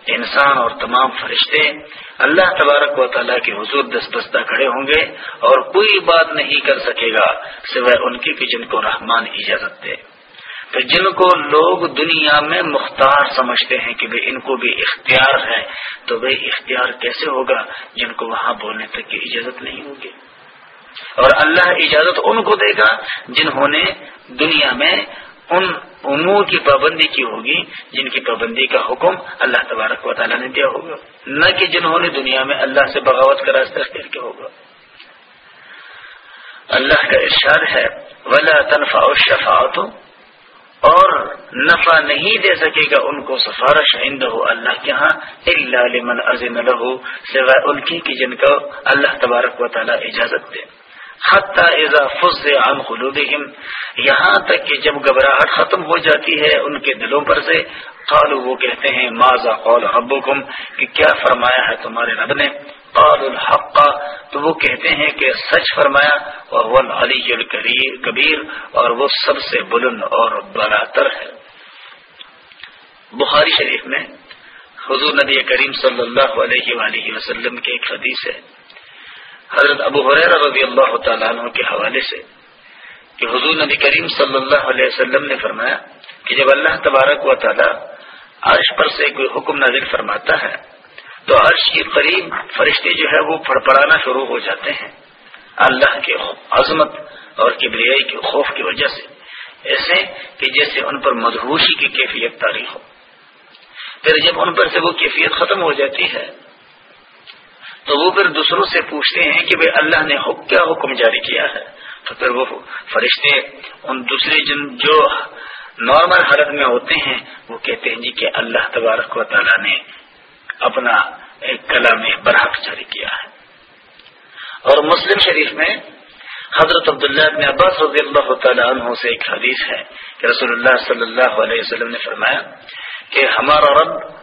انسان اور تمام فرشتے اللہ تبارک و تعالیٰ کے حضور دس بستہ کھڑے ہوں گے اور کوئی بات نہیں کر سکے گا سوائے ان کی کہ جن کو رحمان اجازت دے۔ تو جن کو لوگ دنیا میں مختار سمجھتے ہیں کہ ان کو بھی اختیار ہے، تو بھائی اختیار کیسے ہوگا؟ جن کو وہاں بولنے تک کی اجازت نہیں ہوگی۔ اور اللہ اجازت ان کو دے گا جنہوں نے دنیا میں ان امور کی پابندی کی ہوگی، جن کی پابندی کا حکم اللہ تبارک و تعالیٰ نے دیا ہوگا۔ نہ کہ جنہوں نے دنیا میں اللہ سے بغاوت کا راستہ اختیار کیا ہوگا۔ اللہ کا ارشاد ہے، ولا تنفع الشفاعت اور نفع نہیں دے سکے گا ان کو سفارش عند اللہ کے ہاں اللہ لمن عظم له، سوائے ان کی کہ جن کو اللہ تبارک و تعالی اجازت دے۔ حتی اذا فز عن قلوبهم یہاں تک کہ جب گھبراہٹ ختم ہو جاتی ہے ان کے دلوں پر سے، قالوا وہ کہتے ہیں، ماذا قول ربکم کہ کیا فرمایا ہے تمہارے رب نے؟ قال الحق، تو وہ کہتے ہیں کہ سچ فرمایا وہ علی کبیر، اور وہ سب سے بلند اور براتر ہے۔ بخاری شریف میں حضور نبی کریم صلی اللہ علیہ وآلہ وسلم کے ایک حدیث ہے۔ حضرت ابو حریر رضی اللہ تعالیٰ عنہ کے حوالے سے کہ حضور نبی کریم صلی اللہ علیہ وسلم نے فرمایا کہ جب اللہ تبارک و تعالیٰ عرش پر سے کوئی حکم نازل فرماتا ہے تو عرش کے قریب فرشتے جو ہے وہ پڑپڑانا شروع ہو جاتے ہیں۔ اللہ کے عظمت اور کبریائی کے خوف کی وجہ سے۔ ایسے کہ جیسے ان پر مدہوشی کی کیفیت تاری ہو۔ پھر جب ان پر سے وہ کیفیت ختم ہو جاتی ہے، تو وہ پھر دوسروں سے پوچھتے ہیں کہ بھائی اللہ نے کیا حکم جاری کیا ہے؟ تو پھر وہ فرشتے ان دوسرے جن جو نارمل حالت میں ہوتے ہیں، وہ کہتے ہیں جی کہ اللہ تبارک و تعالیٰ نے اپنا ایک کلام برحق جاری کیا ہے۔ اور مسلم شریف میں حضرت عبداللہ ابن عباس رضی اللہ تعالیٰ عنہ سے ایک حدیث ہے کہ رسول اللہ صلی اللہ علیہ وسلم نے فرمایا کہ ہمارا رب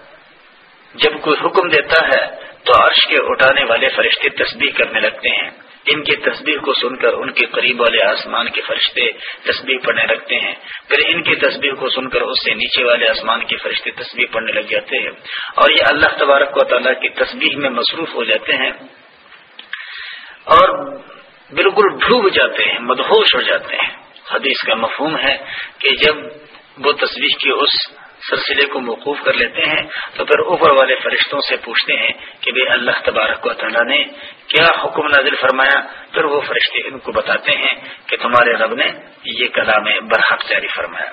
جب کوئی حکم دیتا ہے تو عرش کے اٹھانے والے فرشتے تسبیح کرنے لگتے ہیں۔ ان کی تصویر کو سن کر ان کے قریب والے آسمان کے فرشتے تصویر پڑھنے لگتے ہیں۔ پھر ان کی تصویر کو سن کر اس سے نیچے والے آسمان کے فرشتے تصویر پڑھنے لگ جاتے ہیں۔ اور یہ اللہ تبارک و تعالیٰ کی تصویر میں مصروف ہو جاتے ہیں اور بالکل ڈوب جاتے ہیں، مدہوش ہو جاتے ہیں۔ حدیث کا مفہوم ہے کہ جب وہ تصویر کی اس سلسلے کو موقوف کر لیتے ہیں، تو پھر اوپر والے فرشتوں سے پوچھتے ہیں کہ بھائی اللہ تبارک و تعالیٰ نے کیا حکم نازل فرمایا؟ پھر وہ فرشتے ان کو بتاتے ہیں کہ تمہارے رب نے یہ کلام برحق جاری فرمایا۔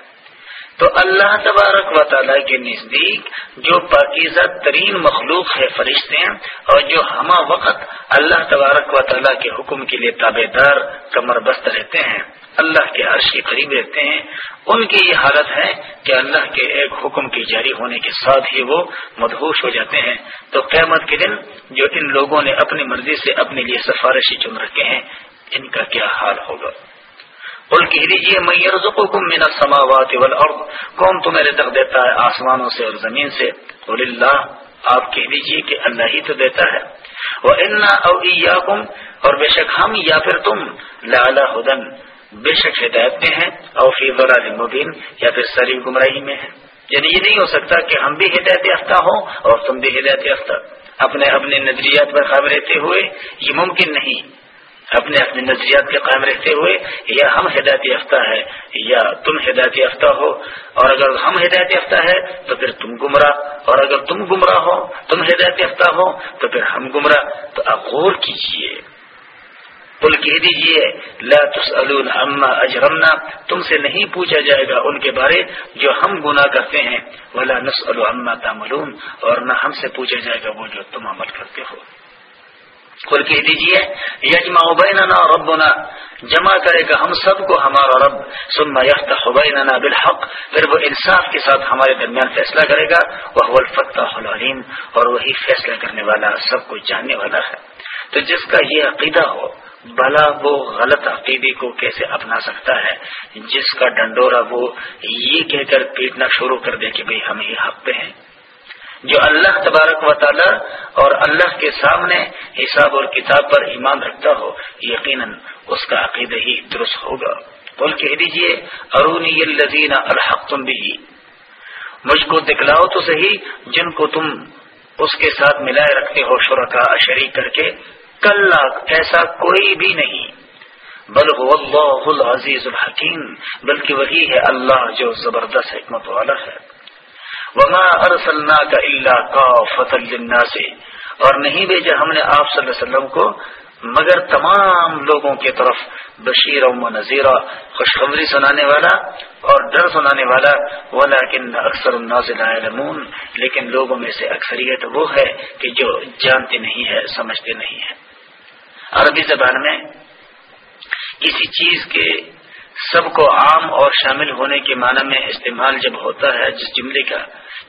تو اللہ تبارک و تعالیٰ کے نزدیک جو پاکیزہ ترین مخلوق ہے فرشتے ہیں اور جو ہما وقت اللہ تبارک و تعالیٰ کے حکم کے لیے تابے دار کمر بست رہتے ہیں۔ اللہ کے عرش کے قریب رہتے ہیں۔ ان کی یہ حالت ہے کہ اللہ کے ایک حکم کی جاری ہونے کے ساتھ ہی وہ مدہوش ہو جاتے ہیں۔ تو قیامت کے دن جو ان لوگوں نے اپنی مرضی سے اپنے لیے سفارشی چن رکھے ہیں، ان کا کیا حال ہوگا؟ بول کہہ دیجیے میئر حکم مینا کون تمہیں رزق دیتا ہے آسمانوں سے اور زمین سے۔ بول اللہ، آپ کہہ دیجیے کہ اللہ ہی تو دیتا ہے۔ وہ انا او اور بے شک ہم یا پھر تم لالا ہدن بے شک ہدایت میں ہیں اور فی ضلال مبین، یا پھر سری گمراہی میں ہیں۔ یعنی یہ نہیں ہو سکتا کہ ہم بھی ہدایت یافتہ ہوں اور تم بھی ہدایت یافتہ۔ اپنے اپنے نظریات پر قابل رہتے ہوئے یہ ممکن نہیں۔ اپنے اپنے نظریات کے قائم رہتے ہوئے یا ہم ہدایت یافتہ ہے یا تم ہدایت یافتہ ہو۔ اور اگر ہم ہدایت یافتہ ہے تو پھر تم گمراہ۔ اور اگر تم گمراہ ہو، تم ہدایت یافتہ ہو تو پھر ہم گمراہ۔ تو آپ غور کیجیے بول کہہ دیجیے لا تسألون عما اجرمنا تم سے نہیں پوچھا جائے گا ان کے بارے جو ہم گناہ کرتے ہیں۔ ولا نسأل عما تعملون۔ اور نہ ہم سے پوچھا جائے گا وہ جو تم عمل کرتے ہو۔ کل کہہ دیجیے یجما بیننا ربنا۔ جمع کرے گا ہم سب کو ہمارا رب۔ سما یخت بیننا بالحق۔ پھر وہ انصاف کے ساتھ ہمارے درمیان فیصلہ کرے گا۔ وہ الفتح العلیم۔ اور وہی فیصلہ کرنے والا، سب کو جاننے والا ہے۔ تو جس کا یہ عقیدہ ہو بھلا وہ غلط عقیدے کو کیسے اپنا سکتا ہے؟ جس کا ڈنڈورا وہ یہ کہہ کر پیٹنا شروع کر دے کہ بھئی ہم ہی حق پہ ہیں۔ جو اللہ تبارک و تعالی اور اللہ کے سامنے حساب اور کتاب پر ایمان رکھتا ہو، یقیناً اس کا عقیدہ ہی درست ہوگا۔ بول کہہ دیجیے ارونی الزین الحق تم بھی مجھ کو دکھلاؤ تو صحیح، جن کو تم اس کے ساتھ ملائے رکھتے ہو شرکا شریک کر کے۔ کل ایسا کوئی بھی نہیں۔ بل اللہ العزیز الحکیم، بلکہ وہی ہے اللہ جو زبردست حکمت والا ہے۔ وما ارسلنا کا اللہ کا فتح سے اور نہیں بھیجا ہم نے آپ صلی اللہ علیہ وسلم کو، مگر تمام لوگوں کی طرف بشیر و نذیرہ خوشخبری سنانے والا اور ڈر سنانے والا۔ ولیکن اکثر علمون لیکن لوگوں میں سے اکثریت وہ ہے کہ جو جانتے نہیں ہے سمجھتے نہیں ہے عربی زبان میں کسی چیز کے سب کو عام اور شامل ہونے کے معنی میں استعمال جب ہوتا ہے جس جملے کا،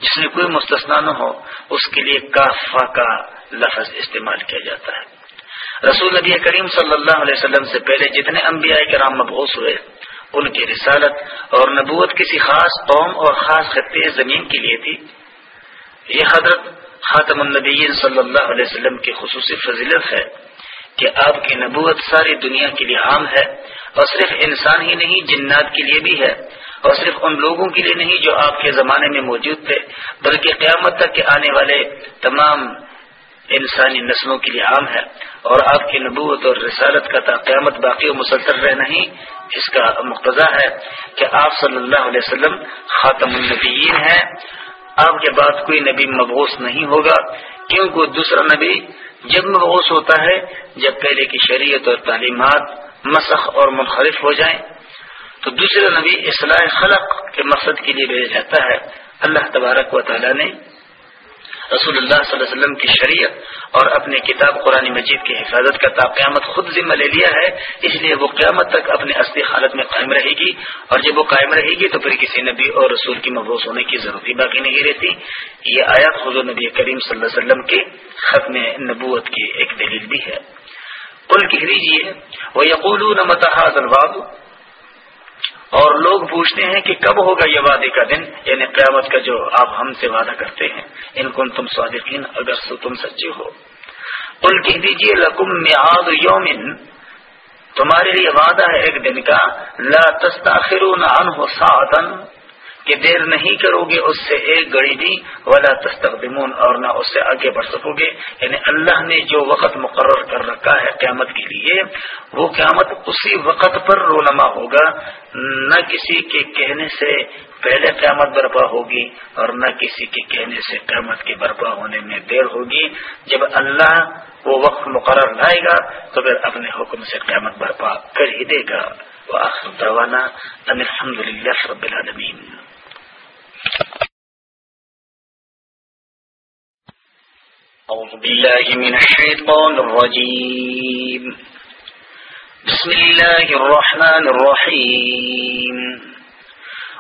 جس میں کوئی مستثنا نہ ہو، اس کے لیے کافا کا لفظ استعمال کیا جاتا ہے۔ رسول نبی کریم صلی اللہ علیہ وسلم سے پہلے جتنے انبیاء کرام مبعوث ہوئے، ان کی رسالت اور نبوت کسی خاص قوم اور خاص خطے زمین کے لیے تھی۔ یہ حضرت خاتم النبیین صلی اللہ علیہ وسلم کی خصوصی فضیلت ہے۔ کہ آپ کی نبوت ساری دنیا کے لیے عام ہے اور صرف انسان ہی نہیں، جنات کے لیے بھی ہے اور صرف ان لوگوں کے لیے نہیں جو آپ کے زمانے میں موجود تھے، بلکہ قیامت تک کے آنے والے تمام انسانی نسلوں کے لیے عام ہے اور آپ کی نبوت اور رسالت کا تا قیامت باقی و مسلسل رہنا ہی اس کا مقتضا ہے کہ آپ صلی اللہ علیہ وسلم خاتم النبیین ہیں۔ آپ کے بعد کوئی نبی مبوس نہیں ہوگا، کیونکہ دوسرا نبی جب مبعوث ہوتا ہے، جب پہلے کی شریعت اور تعلیمات مسخ اور منخرف ہو جائیں، تو دوسرے نبی اصلاح خلق کے مقصد کے لیے بھیجا جاتا ہے۔ اللہ تبارک و تعالیٰ نے رسول اللہ صلی اللہ علیہ وسلم کی شریعت اور اپنے کتاب قرآن مجید کی حفاظت کا تا قیامت خود ذمہ لے لیا ہے، اس لیے وہ قیامت تک اپنے اصلی حالت میں قائم رہے گی۔ اور جب وہ قائم رہے گی تو پھر کسی نبی اور رسول کی مبوس ہونے کی ضرورت ہی باقی نہیں رہتی۔ یہ آیات حضور نبی کریم صلی اللہ علیہ وسلم کے ختم نبوت کی ایک دلیل بھی ہے۔ کل کہہ دیجیے وہ یقول اور لوگ پوچھتے ہیں کہ کب ہوگا یہ وعدے کا دن؟ یعنی قیامت کا جو آپ ہم سے وعدہ کرتے ہیں۔ ان کو تم صادقین، اگر سو تم سچے ہو۔ کل کہہ دیجیے لکم میاد یومن تمہارے لیے وعدہ ہے ایک دن کا۔ لا تستاخرون عنہ ساعتن کہ دیر نہیں کرو گے اس سے ایک گڑی بھی، ولا تستقدمون، اور نہ اس سے آگے بڑھ سکو گے۔ یعنی اللہ نے جو وقت مقرر کر رکھا ہے قیامت کے لیے، وہ قیامت اسی وقت پر رونما ہوگا۔ نہ کسی کے کہنے سے پہلے قیامت برپا ہوگی، اور نہ کسی کے کہنے سے قیامت کے برپا ہونے میں دیر ہوگی۔ جب اللہ وہ وقت مقرر لائے گا، تو پھر اپنے حکم سے قیامت برپا کر ہی دے گا۔ الحمد للہ رب العالمین۔ أعوذ بالله من الشيطان الرجيم. بسم الله الرحمن الرحيم.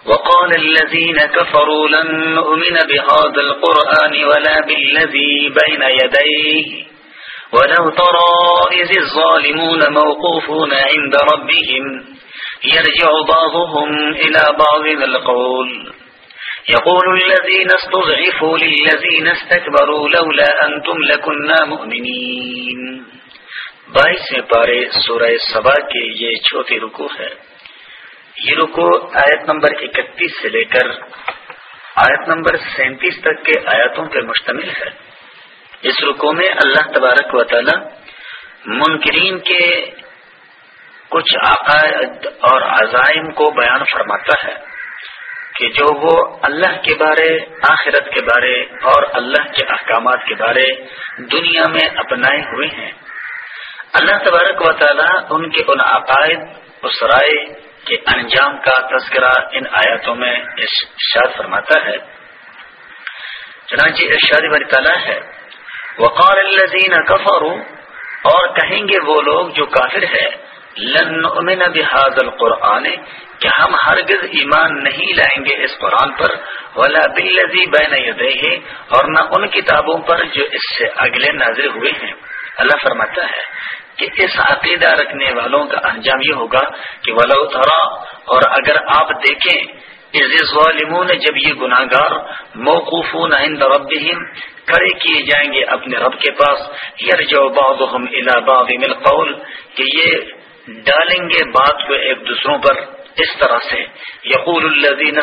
وقال الذين كفروا لن نؤمن بهذا القرآن ولا بالذي بين يديه. ولو ترى إذ الظالمون موقوفون عند ربهم، يرجع بعضهم إلى بعض القول. يقول الذين استضعفوا للذين استكبروا لولا أنتم لكنا مؤمنين. بائیس پارے سورہ سبا کے یہ چھوٹی رکو ہے۔ یہ رکو آیت نمبر اکتیس سے لے کر آیت نمبر سینتیس تک کے آیاتوں پر مشتمل ہے۔ اس رکو میں اللہ تبارک و تعالی منکرین کے کچھ عقائد اور عزائم کو بیان فرماتا ہے۔ کہ جو وہ اللہ کے بارے، آخرت کے بارے اور اللہ کے احکامات کے بارے دنیا میں اپنائے ہوئے ہیں۔ اللہ تبارک و تعالی ان کے ان عقائد، اس رائے کے انجام کا تذکرہ ان آیاتوں میں ارشاد فرماتا ہے۔ چنانچہ ارشاد والی تعالیٰ ہے۔ وقار الزین کفر اور کہیں گے وہ لوگ جو کافر ہے لن نؤمن بهذا القرآن، کہ ہم ہرگز ایمان نہیں لائیں گے اس قرآن پر، ولا بالذی بین یدیہ، اور نہ ان کتابوں پر جو اس سے اگلے نازل ہوئے ہیں۔ اللہ فرماتا ہے کہ اس عقیدہ رکھنے والوں کا انجام یہ ہوگا کہ ولو ترا، اور اگر آپ دیکھیں ظالمون جب یہ گناہ گار موقوفون عند ربهم کھڑے کیے جائیں گے اپنے رب کے پاس یرجو بعضهم الى بعض من القول، کہ یہ ڈالیں گے بات کو ایک دوسروں پر اس طرح سے۔ یقول الدین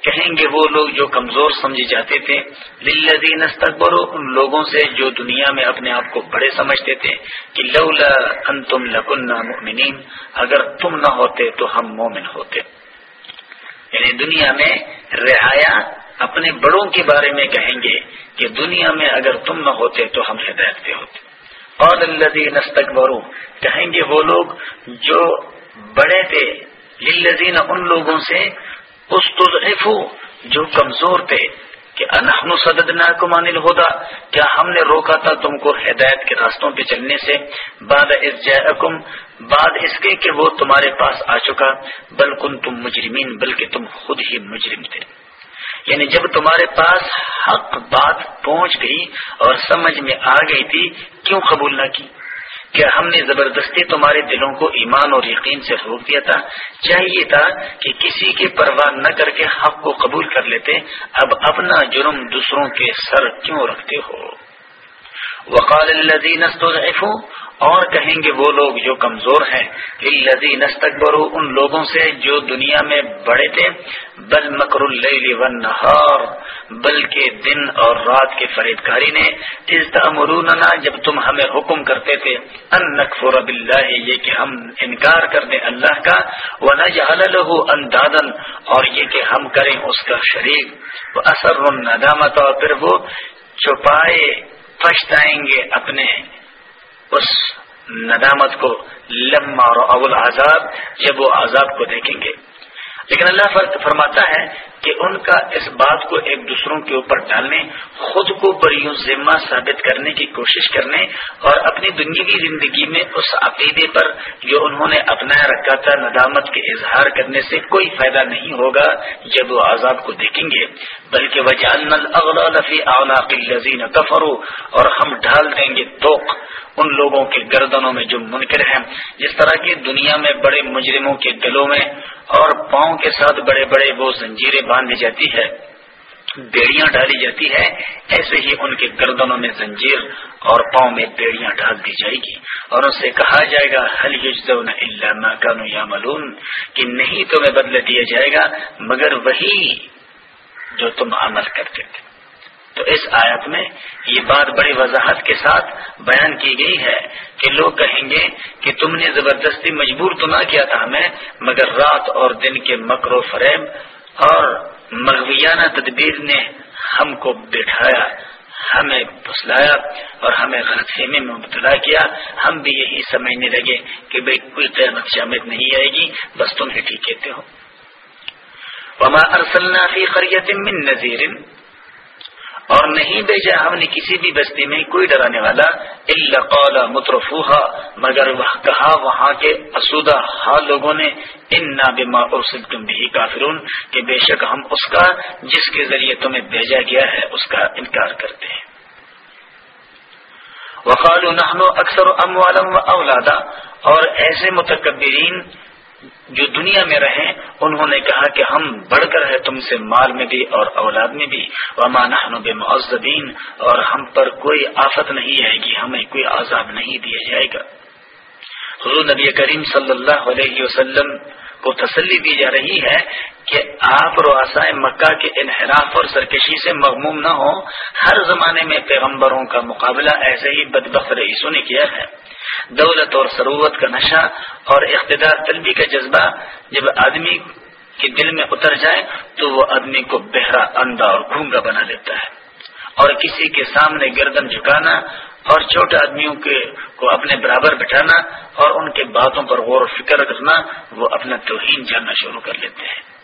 کہیں گے وہ لوگ جو کمزور سمجھے جاتے تھے۔ للذین استکبروا، ان لوگوں سے جو دنیا میں اپنے آپ کو بڑے سمجھتے تھے کہ لولا انتم لکننا مؤمنین، اگر تم نہ ہوتے تو ہم مومن ہوتے۔ یعنی دنیا میں رعایا اپنے بڑوں کے بارے میں کہیں گے کہ دنیا میں اگر تم نہ ہوتے تو ہم ہدایت پہ ہوتے۔ اور الذین استکبروا کہیں گے وہ لوگ جو بڑے تھے، للذین ان لوگوں سے استضعفوا، جو کمزور تھے، کہ انحن صددناکم عن الہدا، کیا ہم نے روکا تھا تم کو ہدایت کے راستوں پہ چلنے سے؟ بعد از جاءکم، بعد اس کے کہ وہ تمہارے پاس آ چکا، بل تم مجرمین، بلکہ تم خود ہی مجرم تھے۔ یعنی جب تمہارے پاس حق بات پہنچ گئی اور سمجھ میں آ گئی تھی، کیوں قبول نہ کی؟ کیا ہم نے زبردستی تمہارے دلوں کو ایمان اور یقین سے روک دیا تھا؟ چاہیے تھا کہ کسی کے پرواہ نہ کر کے حق کو قبول کر لیتے۔ اب اپنا جرم دوسروں کے سر کیوں رکھتے ہو؟ وقال الذين استضعفوا اور کہیں گے وہ لوگ جو کمزور ہیں، للذین استکبروا، ان لوگوں سے جو دنیا میں بڑے تھے، بل مکر اللیل والنہار، بلکہ دن اور رات کے فریدکاری نے اس تأمروننا، جب تم ہمیں حکم کرتے تھے، ان نکفر باللہ، یہ کہ ہم انکار کر دیں اللہ کا، ونجعل له اندادا، اور یہ کہ ہم کریں اس کا شریک اثر الندامت اور پھر وہ چھپائے پچھتائیں گے اپنے اس ندامت کو لما اول عذاب جب وہ عذاب کو دیکھیں گے۔ لیکن اللہ فرماتا ہے کہ ان کا اس بات کو ایک دوسروں کے اوپر ڈالنے، خود کو بریوں ذمہ ثابت کرنے کی کوشش کرنے اور اپنی دنیا زندگی میں اس عقیدے پر جو انہوں نے اپنایا، رکھا تھا، ندامت کے اظہار کرنے سے کوئی فائدہ نہیں ہوگا جب وہ عذاب کو دیکھیں گے۔ بلکہ وجہ کفرو اور ہم ڈھال دیں گے توق۔ ان لوگوں کے گردنوں میں جو منکر ہیں، جس طرح کی دنیا میں بڑے مجرموں کے گلوں میں اور پاؤں کے ساتھ بڑے بڑے وہ زنجیریں باندھی جاتی ہے، بیڑیاں ڈالی جاتی ہے ایسے ہی ان کے گردنوں میں زنجیر اور پاؤں میں بیڑیاں ڈال دی جائے گی۔ اور ان سے کہا جائے گا حل اللہ کانو یا ملون کہ نہیں تمہیں بدلے دیا جائے گا، مگر وہی جو تم عمل کرتے تھے۔ تو اس آیت میں یہ بات بڑی وضاحت کے ساتھ بیان کی گئی ہے کہ لوگ کہیں گے کہ تم نے زبردستی مجبور تو نہ کیا تھا ہمیں، مگر رات اور دن کے مکر و فریب اور مغویانہ تدبیر نے ہم کو بٹھایا، ہمیں پھسلایا اور ہمیں غلط فہمی میں مبتلا کیا۔ ہم بھی یہی سمجھنے لگے کہ بھائی کوئی قیامت شامت نہیں آئے گی، بس تم ہی ٹھیک کہتے ہو۔ وما ارسلنا فی قریت من نذیر اور نہیں بھیجا ہم نے کسی بھی بستی میں کوئی ڈرانے والا اللہ قول مترفوہا مگر وہ کہا وہاں کے اسودہ حال لوگوں نے ان نابما ارسلتم بھی کافرون کہ بے شک ہم اس کا، جس کے ذریعے تمہیں بھیجا گیا ہے، اس کا انکار کرتے ہیں۔ وقال نحن اکثر اموالم و اولادا اور ایسے متکبرین جو دنیا میں رہیں، انہوں نے کہا کہ ہم بڑھ کر ہے تم سے مال میں بھی اور اولاد میں بھی۔ ومانا بے معذبین اور ہم پر کوئی آفت نہیں آئے گی، ہمیں کوئی عذاب نہیں دیا جائے گا۔ حضور نبی کریم صلی اللہ علیہ وسلم کو تسلی دی جا رہی ہے کہ آپ رواسائے مکہ کے انحراف اور سرکشی سے مغموم نہ ہو ہر زمانے میں پیغمبروں کا مقابلہ ایسے ہی بدبخ رئیسوں نے کیا ہے۔ دولت اور سروت کا نشہ اور اقتدار طلبی کا جذبہ جب آدمی کے دل میں اتر جائے تو وہ آدمی کو بہرا اندھا اور گھونگا بنا لیتا ہے اور کسی کے سامنے گردن جھکانا اور چھوٹے آدمیوں کے کو اپنے برابر بٹھانا اور ان کے باتوں پر غور و فکر کرنا وہ اپنا توہین جاننا شروع کر لیتے ہیں۔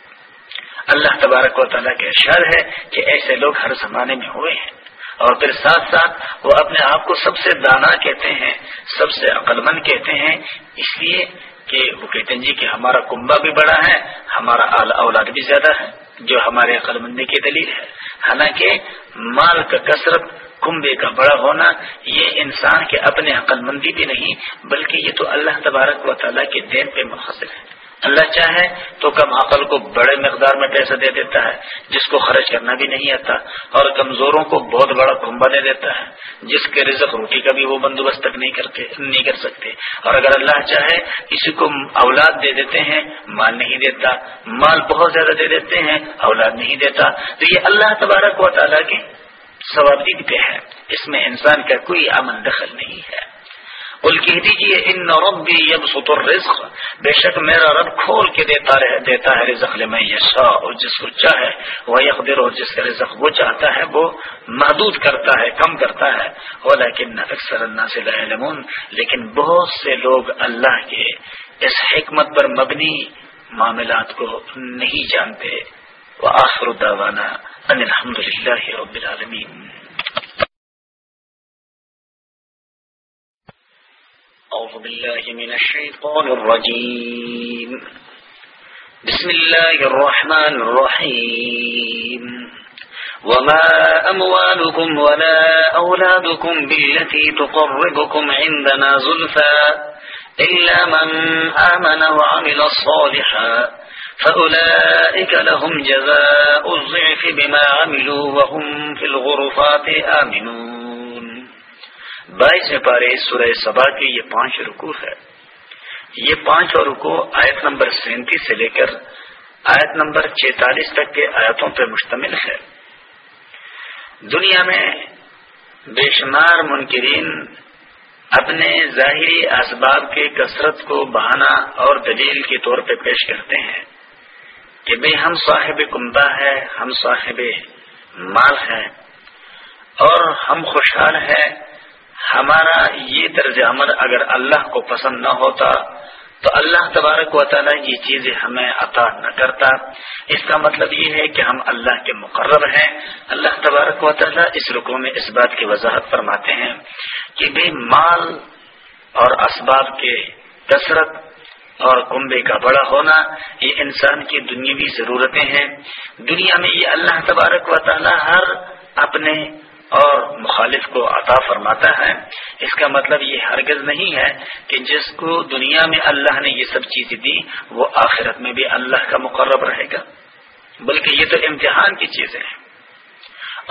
اللہ تبارک و تعالیٰ کے اشار ہے کہ ایسے لوگ ہر زمانے میں ہوئے ہیں۔ اور پھر ساتھ ساتھ وہ اپنے آپ کو سب سے دانا کہتے ہیں، سب سے عقل مند کہتے ہیں۔ اس لیے کہ وہ کہتے ہیں جی کہ ہمارا کنبا بھی بڑا ہے، ہمارا اولاد بھی زیادہ ہے، جو ہمارے عقل مندی کی دلیل ہے۔ حالانکہ مال کا کثرت کنبے کا بڑا ہونا یہ انسان کے اپنے عقل مندی بھی نہیں، بلکہ یہ تو اللہ تبارک و تعالیٰ کے دین پہ منحصر ہے۔ اللہ چاہے تو کم عقل کو بڑے مقدار میں پیسہ دے دیتا ہے، جس کو خرچ کرنا بھی نہیں آتا، اور کمزوروں کو بہت بڑا کنبا دے دیتا ہے، جس کے رزق روٹی کا بھی وہ بندوبست تک نہیں کرتے، نہیں کر سکتے۔ اور اگر اللہ چاہے کسی کو اولاد دے دیتے ہیں، مال نہیں دیتا، مال بہت زیادہ دے دیتے ہیں، اولاد نہیں دیتا، تو یہ اللہ تبارک و تعالیٰ کے ثوابدید پہ ہے۔ اس میں انسان کا کوئی عمل دخل نہیں ہے۔ بول کہہ دیجیے ان ربی اب ستر رزق بے شک میرا رب کھول کے دیتا رہ دیتا ہے رزق میں یشا اور جس کو چاہے وہ یقدر، اور جس کا رزق وہ چاہتا ہے وہ محدود کرتا ہے، کم کرتا ہے۔ وہ لیکن اکثر اللہ سے لیکن بہت سے لوگ اللہ کے اس حکمت پر مبنی معاملات کو نہیں جانتے۔ وہ آخر الداوانا ان الحمد للہ رب العالمین أعوذ بالله من الشيطان الرجيم. بسم الله الرحمن الرحيم. وما أموالكم ولا أولادكم بالتي تقربكم عندنا زلفا إلا من آمن وعمل الصالحا فأولئك لهم جزاء الضعف بما عملوا وهم في الغرفات آمنون۔ بائیس پارے سورہ سبا کے یہ پانچ رکو ہے یہ پانچ اور آیت نمبر سینتیس سے لے کر آیت نمبر چینتالیس تک کے آیتوں پر مشتمل ہے۔ دنیا میں بے شمار منکرین اپنے ظاہری اسباب کے کثرت کو بہانا اور دلیل کے طور پہ پیش کرتے ہیں۔ کہ بھئی ہم صاحب کمبا ہے ہم صاحب مال ہے اور ہم خوشحال ہیں۔ ہمارا یہ طرز عمل اگر اللہ کو پسند نہ ہوتا تو اللہ تبارک و تعالیٰ یہ چیزیں ہمیں عطا نہ کرتا۔ اس کا مطلب یہ ہے کہ ہم اللہ کے مقرر ہیں۔ اللہ تبارک و تعالیٰ اس رکو میں اس بات کی وضاحت فرماتے ہیں کہ بے مال اور اسباب کے کثرت اور کنبے کا بڑا ہونا، یہ انسان کی دنیاوی ضرورتیں ہیں۔ دنیا میں یہ اللہ تبارک و تعالیٰ ہر اپنے اور مخالف کو عطا فرماتا ہے۔ اس کا مطلب یہ ہرگز نہیں ہے کہ جس کو دنیا میں اللہ نے یہ سب چیزیں دی، وہ آخرت میں بھی اللہ کا مقرب رہے گا۔ بلکہ یہ تو امتحان کی چیزیں ہیں۔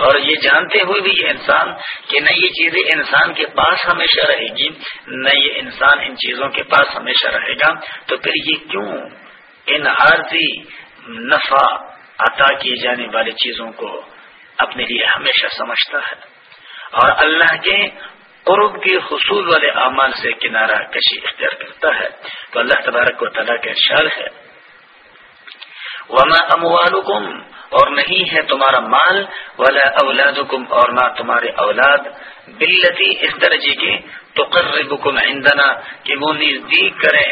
اور یہ جانتے ہوئے بھی یہ انسان کہ نہ یہ چیزیں انسان کے پاس ہمیشہ رہے گی، نہ یہ انسان ان چیزوں کے پاس ہمیشہ رہے گا۔ تو پھر یہ کیوں ان عارضی نفع عطا کیے جانے والی چیزوں کو اپنے لیے ہمیشہ سمجھتا ہے؟ اور اللہ کے قرب کے حصول والے اعمال سے کنارہ کشی اختیار کرتا ہے۔ تو اللہ تبارک و تعالیٰ کا اشار ہے، وما اموالکم اور نہیں ہے تمہارا مال، ولا اولادکم اور نہ تمہارے اولاد۔ بلتی اس درجے کی تو عندنا، کہ وہ نزدیک کرے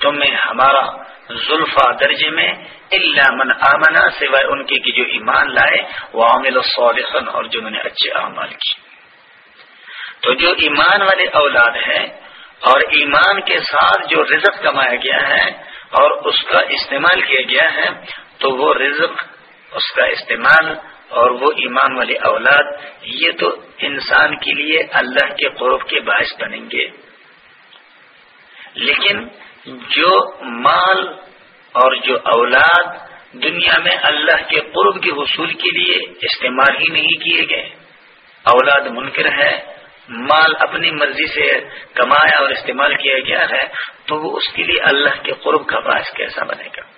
تمہیں ہمارا زلفا درجے میں۔ اللہ من آمنا، سوائے ان کے جو ایمان لائے۔ وہ عامل صالحن اور جنہوں نے اچھے اعمال کی تو جو ایمان والے اولاد ہیں، اور ایمان کے ساتھ جو رزق کمایا گیا ہے، اور اس کا استعمال کیا گیا ہے، تو وہ رزق اس کا استعمال اور وہ ایمان والی اولاد، یہ تو انسان کے لیے اللہ کے قرب کے باعث بنیں گے۔ لیکن جو مال اور جو اولاد دنیا میں اللہ کے قرب کے حصول کے لیے استعمال ہی نہیں کیے گئے۔ اولاد منکر ہے، مال اپنی مرضی سے کمایا اور استعمال کیا گیا ہے، تو وہ اس کے لیے اللہ کے قرب کا باعث کیسا بنے گا؟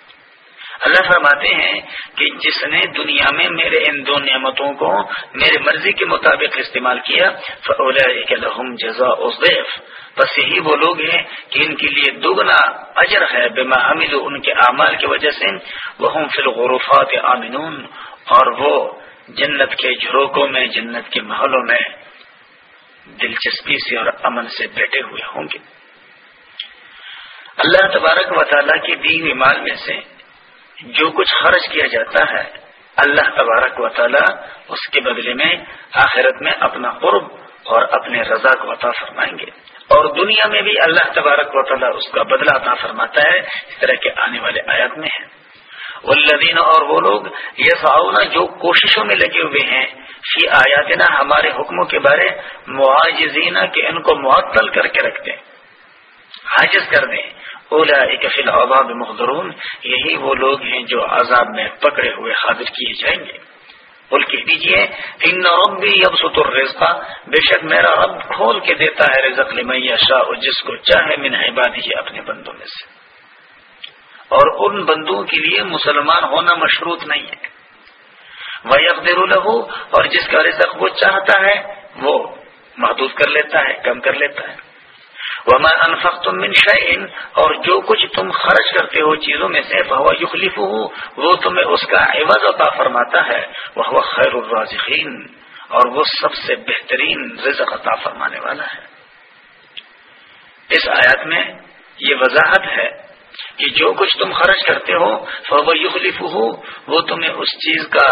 اللہ فرماتے ہیں کہ جس نے دنیا میں میرے ان دو نعمتوں کو میرے مرضی کے مطابق استعمال کیا لہم جزا ازیف بس یہی وہ لوگ ہیں کہ ان کے لیے دگنا اجر ہے، بما حمل ان کے اعمال کی وجہ سے۔ وہ فی الغرفات آمنون۔ اور وہ جنت کے جھروکوں میں، جنت کے محلوں میں دلچسپی سے اور امن سے بیٹھے ہوئے ہوں گے۔ اللہ تبارک و تعالیٰ کی دی ہوئی مال میں سے جو کچھ خرچ کیا جاتا ہے، اللہ تبارک و تعالیٰ اس کے بدلے میں آخرت میں اپنا قرب اور اپنے رضا کو عطا فرمائیں گے۔ اور دنیا میں بھی اللہ تبارک و تعالیٰ اس کا بدلہ عطا فرماتا ہے، اس طرح کے آنے والے آیات میں ہیں والذین اور وہ لوگ یہ جو کوششوں میں لگے ہوئے ہیں فی آیات ہمارے حکموں کے بارے معاجزین کہ ان کو معطل کر کے رکھ دیں۔ حاجز کر دیں۔ اولا فی العباب محدرون یہی وہ لوگ ہیں جو عذاب میں پکڑے ہوئے حاضر کیے جائیں گے۔ بول کہہ دیجیے ان ربی اب ستر بے شک میرا رب کھول کے دیتا ہے رزق لمیا شاہ جس کو چاہے من عبادی اپنے بندوں میں سے۔ اور ان بندوں کے لیے مسلمان ہونا مشروط نہیں ہے۔ وہ اقدر الہو اور جس کا رزق وہ چاہتا ہے، وہ محدود کر لیتا ہے، کم کر لیتا ہے۔ وما انفق تم من شعین اور جو کچھ تم خرچ کرتے ہو چیزوں میں سے وہ یخلیف ہو وہ تمہیں اس کا عوض عطا فرماتا ہے وہ خیر الرازقین اور وہ سب سے بہترین رزق عطا فرمانے والا ہے۔ اس آیات میں یہ وضاحت ہے کہ جو کچھ تم خرچ کرتے ہو وہ یخلیف ہو وہ تمہیں اس چیز کا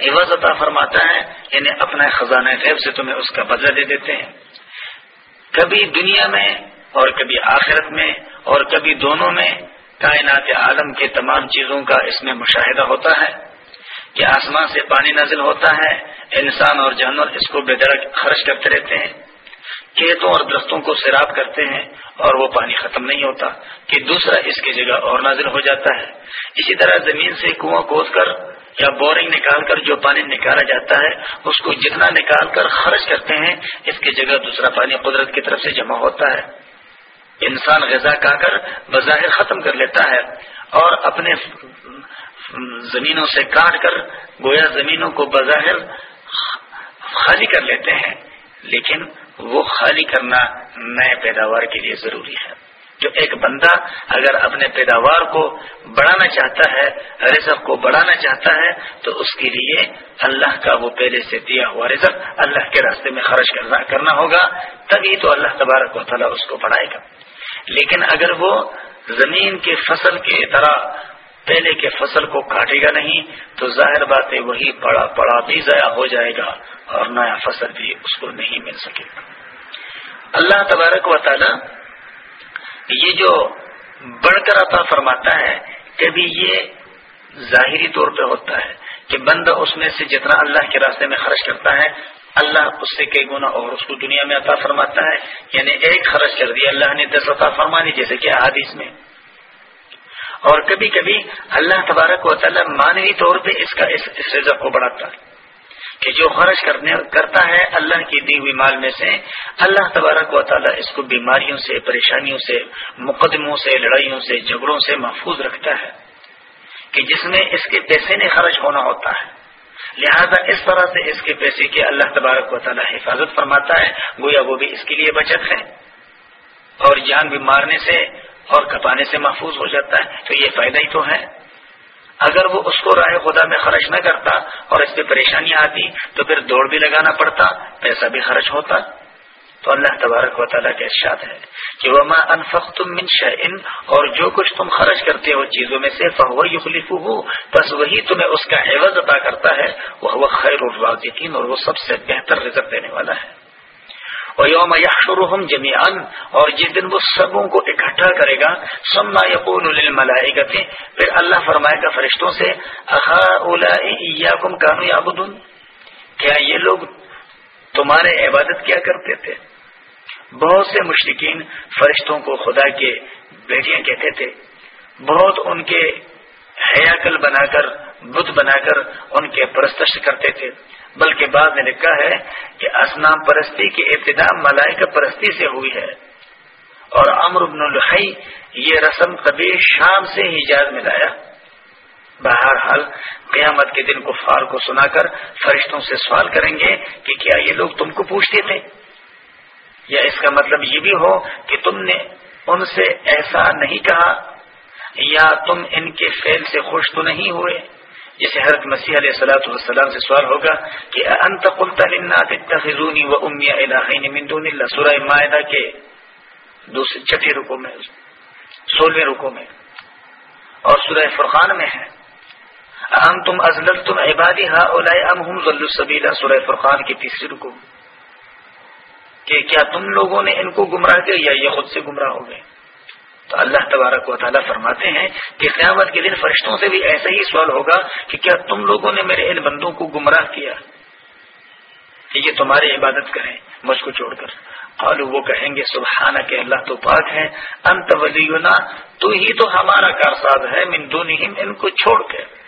عوض عطا فرماتا ہے یعنی اپنا خزانہ غیب سے تمہیں اس کا بدلہ دے دیتے ہیں۔ کبھی دنیا میں اور کبھی آخرت میں اور کبھی دونوں میں کائنات عالم کے تمام چیزوں کا اس میں مشاہدہ ہوتا ہے کہ آسمان سے پانی نازل ہوتا ہے، انسان اور جانور اس کو بے درخت خرچ کرتے رہتے ہیں۔ کھیتوں اور درختوں کو سیراب کرتے ہیں اور وہ پانی ختم نہیں ہوتا کہ دوسرا اس کی جگہ اور نازل ہو جاتا ہے۔ اسی طرح زمین سے کنواں کھود کر یا بورنگ نکال کر جو پانی نکالا جاتا ہے، اس کو جتنا نکال کر خرچ کرتے ہیں، اس کی جگہ دوسرا پانی قدرت کی طرف سے جمع ہوتا ہے۔ انسان غذا کا کر بظاہر ختم کر لیتا ہے اور اپنے زمینوں سے کاٹ کر گویا زمینوں کو بظاہر خالی کر لیتے ہیں۔ لیکن وہ خالی کرنا نئے پیداوار کے لیے ضروری ہے۔ جو ایک بندہ اگر اپنے پیداوار کو بڑھانا چاہتا ہے، رزق کو بڑھانا چاہتا ہے، تو اس کے لیے اللہ کا وہ پہلے سے دیا ہوا رزق اللہ کے راستے میں خرچ کرنا ہوگا، تبھی تو اللہ تبارک و تعالیٰ اس کو بڑھائے گا۔ لیکن اگر وہ زمین کے فصل کی طرح پہلے کے فصل کو کاٹے گا نہیں، تو ظاہر بات ہے وہی پڑا پڑا بھی ضائع ہو جائے گا اور نیا فصل بھی اس کو نہیں مل سکے گا۔ اللہ تبارک و تعالی یہ جو بڑھ کر عطا فرماتا ہے، کبھی یہ ظاہری طور پہ ہوتا ہے کہ بندہ اس میں سے جتنا اللہ کے راستے میں خرچ کرتا ہے اللہ اس سے کئی گنا اور اس کو دنیا میں عطا فرماتا ہے۔ یعنی ایک خرچ کر دیا اللہ نے، دس عطا فرمانی، جیسے کہ حادث میں۔ اور کبھی کبھی اللہ تبارک و تعالیٰ مانوی طور پہ اس کا اس رزق کو بڑھاتا ہے کہ جو خرچ کرنے کرتا ہے اللہ کی دی ہوئی مال میں سے، اللہ تبارک و تعالیٰ اس کو بیماریوں سے، پریشانیوں سے، مقدموں سے، لڑائیوں سے، جھگڑوں سے محفوظ رکھتا ہے کہ جس میں اس کے پیسے نہیں خرچ ہونا ہوتا ہے۔ لہذا اس طرح سے اس کے پیسے کی اللہ تبارک و تعالیٰ حفاظت فرماتا ہے، گویا وہ بھی اس کے لیے بچت ہے۔ اور جان بھی مارنے سے اور کپانے سے محفوظ ہو جاتا ہے، تو یہ فائدہ ہی تو ہے۔ اگر وہ اس کو رائے خدا میں خرچ نہ کرتا اور اس پہ پریشانیاں آتی، تو پھر دوڑ بھی لگانا پڑتا، پیسہ بھی خرچ ہوتا۔ تو اللہ تبارک و تعالیٰ کا ارشاد ہے کہ وما انفق تم من شعین اور جو کچھ تم خرچ کرتے ہو چیزوں میں سے فہو یخلف ہو بس وہی تمہیں اس کا عوض عطا کرتا ہے وہ خیر الرازقین اور وہ سب سے بہتر رزق دینے والا ہے۔ اور یوم یحشرهم جمیعا اور جس دن وہ سبوں کو اکٹھا کرے گا سما یقول للملائکۃ پھر اللہ فرمائے گا فرشتوں سے اخا کیا یہ لوگ تمہارے عبادت کیا کرتے تھے؟ بہت سے مشرقین فرشتوں کو خدا کے بیٹیاں کہتے تھے۔ بہت ان کے حیاکل بنا کر بدھ بنا کر ان کے پرستش کرتے تھے۔ بلکہ بعد نے لکھا ہے کہ اسنام پرستی کی ابتدا ملائکہ پرستی سے ہوئی ہے۔ اور امر بن الحی یہ رسم کبھی شام سے ہی میں لایا۔ بہرحال قیامت کے دن کو فار کو سنا کر فرشتوں سے سوال کریں گے کہ کیا یہ لوگ تم کو پوچھتے تھے؟ یا اس کا مطلب یہ بھی ہو کہ تم نے ان سے ایسا نہیں کہا یا تم ان کے فیل سے خوش تو نہیں ہوئے؟ جسے حضرت مسیح علیہ السلاۃ والسلام سے سوال ہوگا کہ انت اتخذونی و الہین من دون اللہ؟ سورہ معاہدہ کے دوسرے چھٹے رکو میں، سولہویں رکو میں۔ اور سورہ فرقان میں ہے۔ ام تم ازل تم عبادی ہا ام ذل سورہ فرقان کی تیسری رکو کہ کیا تم لوگوں نے ان کو گمراہ کیا یا یہ خود سے گمراہ ہو گئے؟ تو اللہ تبارک و تعالیٰ فرماتے ہیں کہ قیامت کے دن فرشتوں سے بھی ایسا ہی سوال ہوگا کہ کیا تم لوگوں نے میرے ان بندوں کو گمراہ کیا؟ کہ یہ تمہاری عبادت کریں مجھ کو چھوڑ کر۔ قالو وہ کہیں گے سبحانہ کہ اللہ تو پاک ہے، انت ولینا، تو ہی تو ہمارا کارساز ہے، من دونہم ان کو چھوڑ کر۔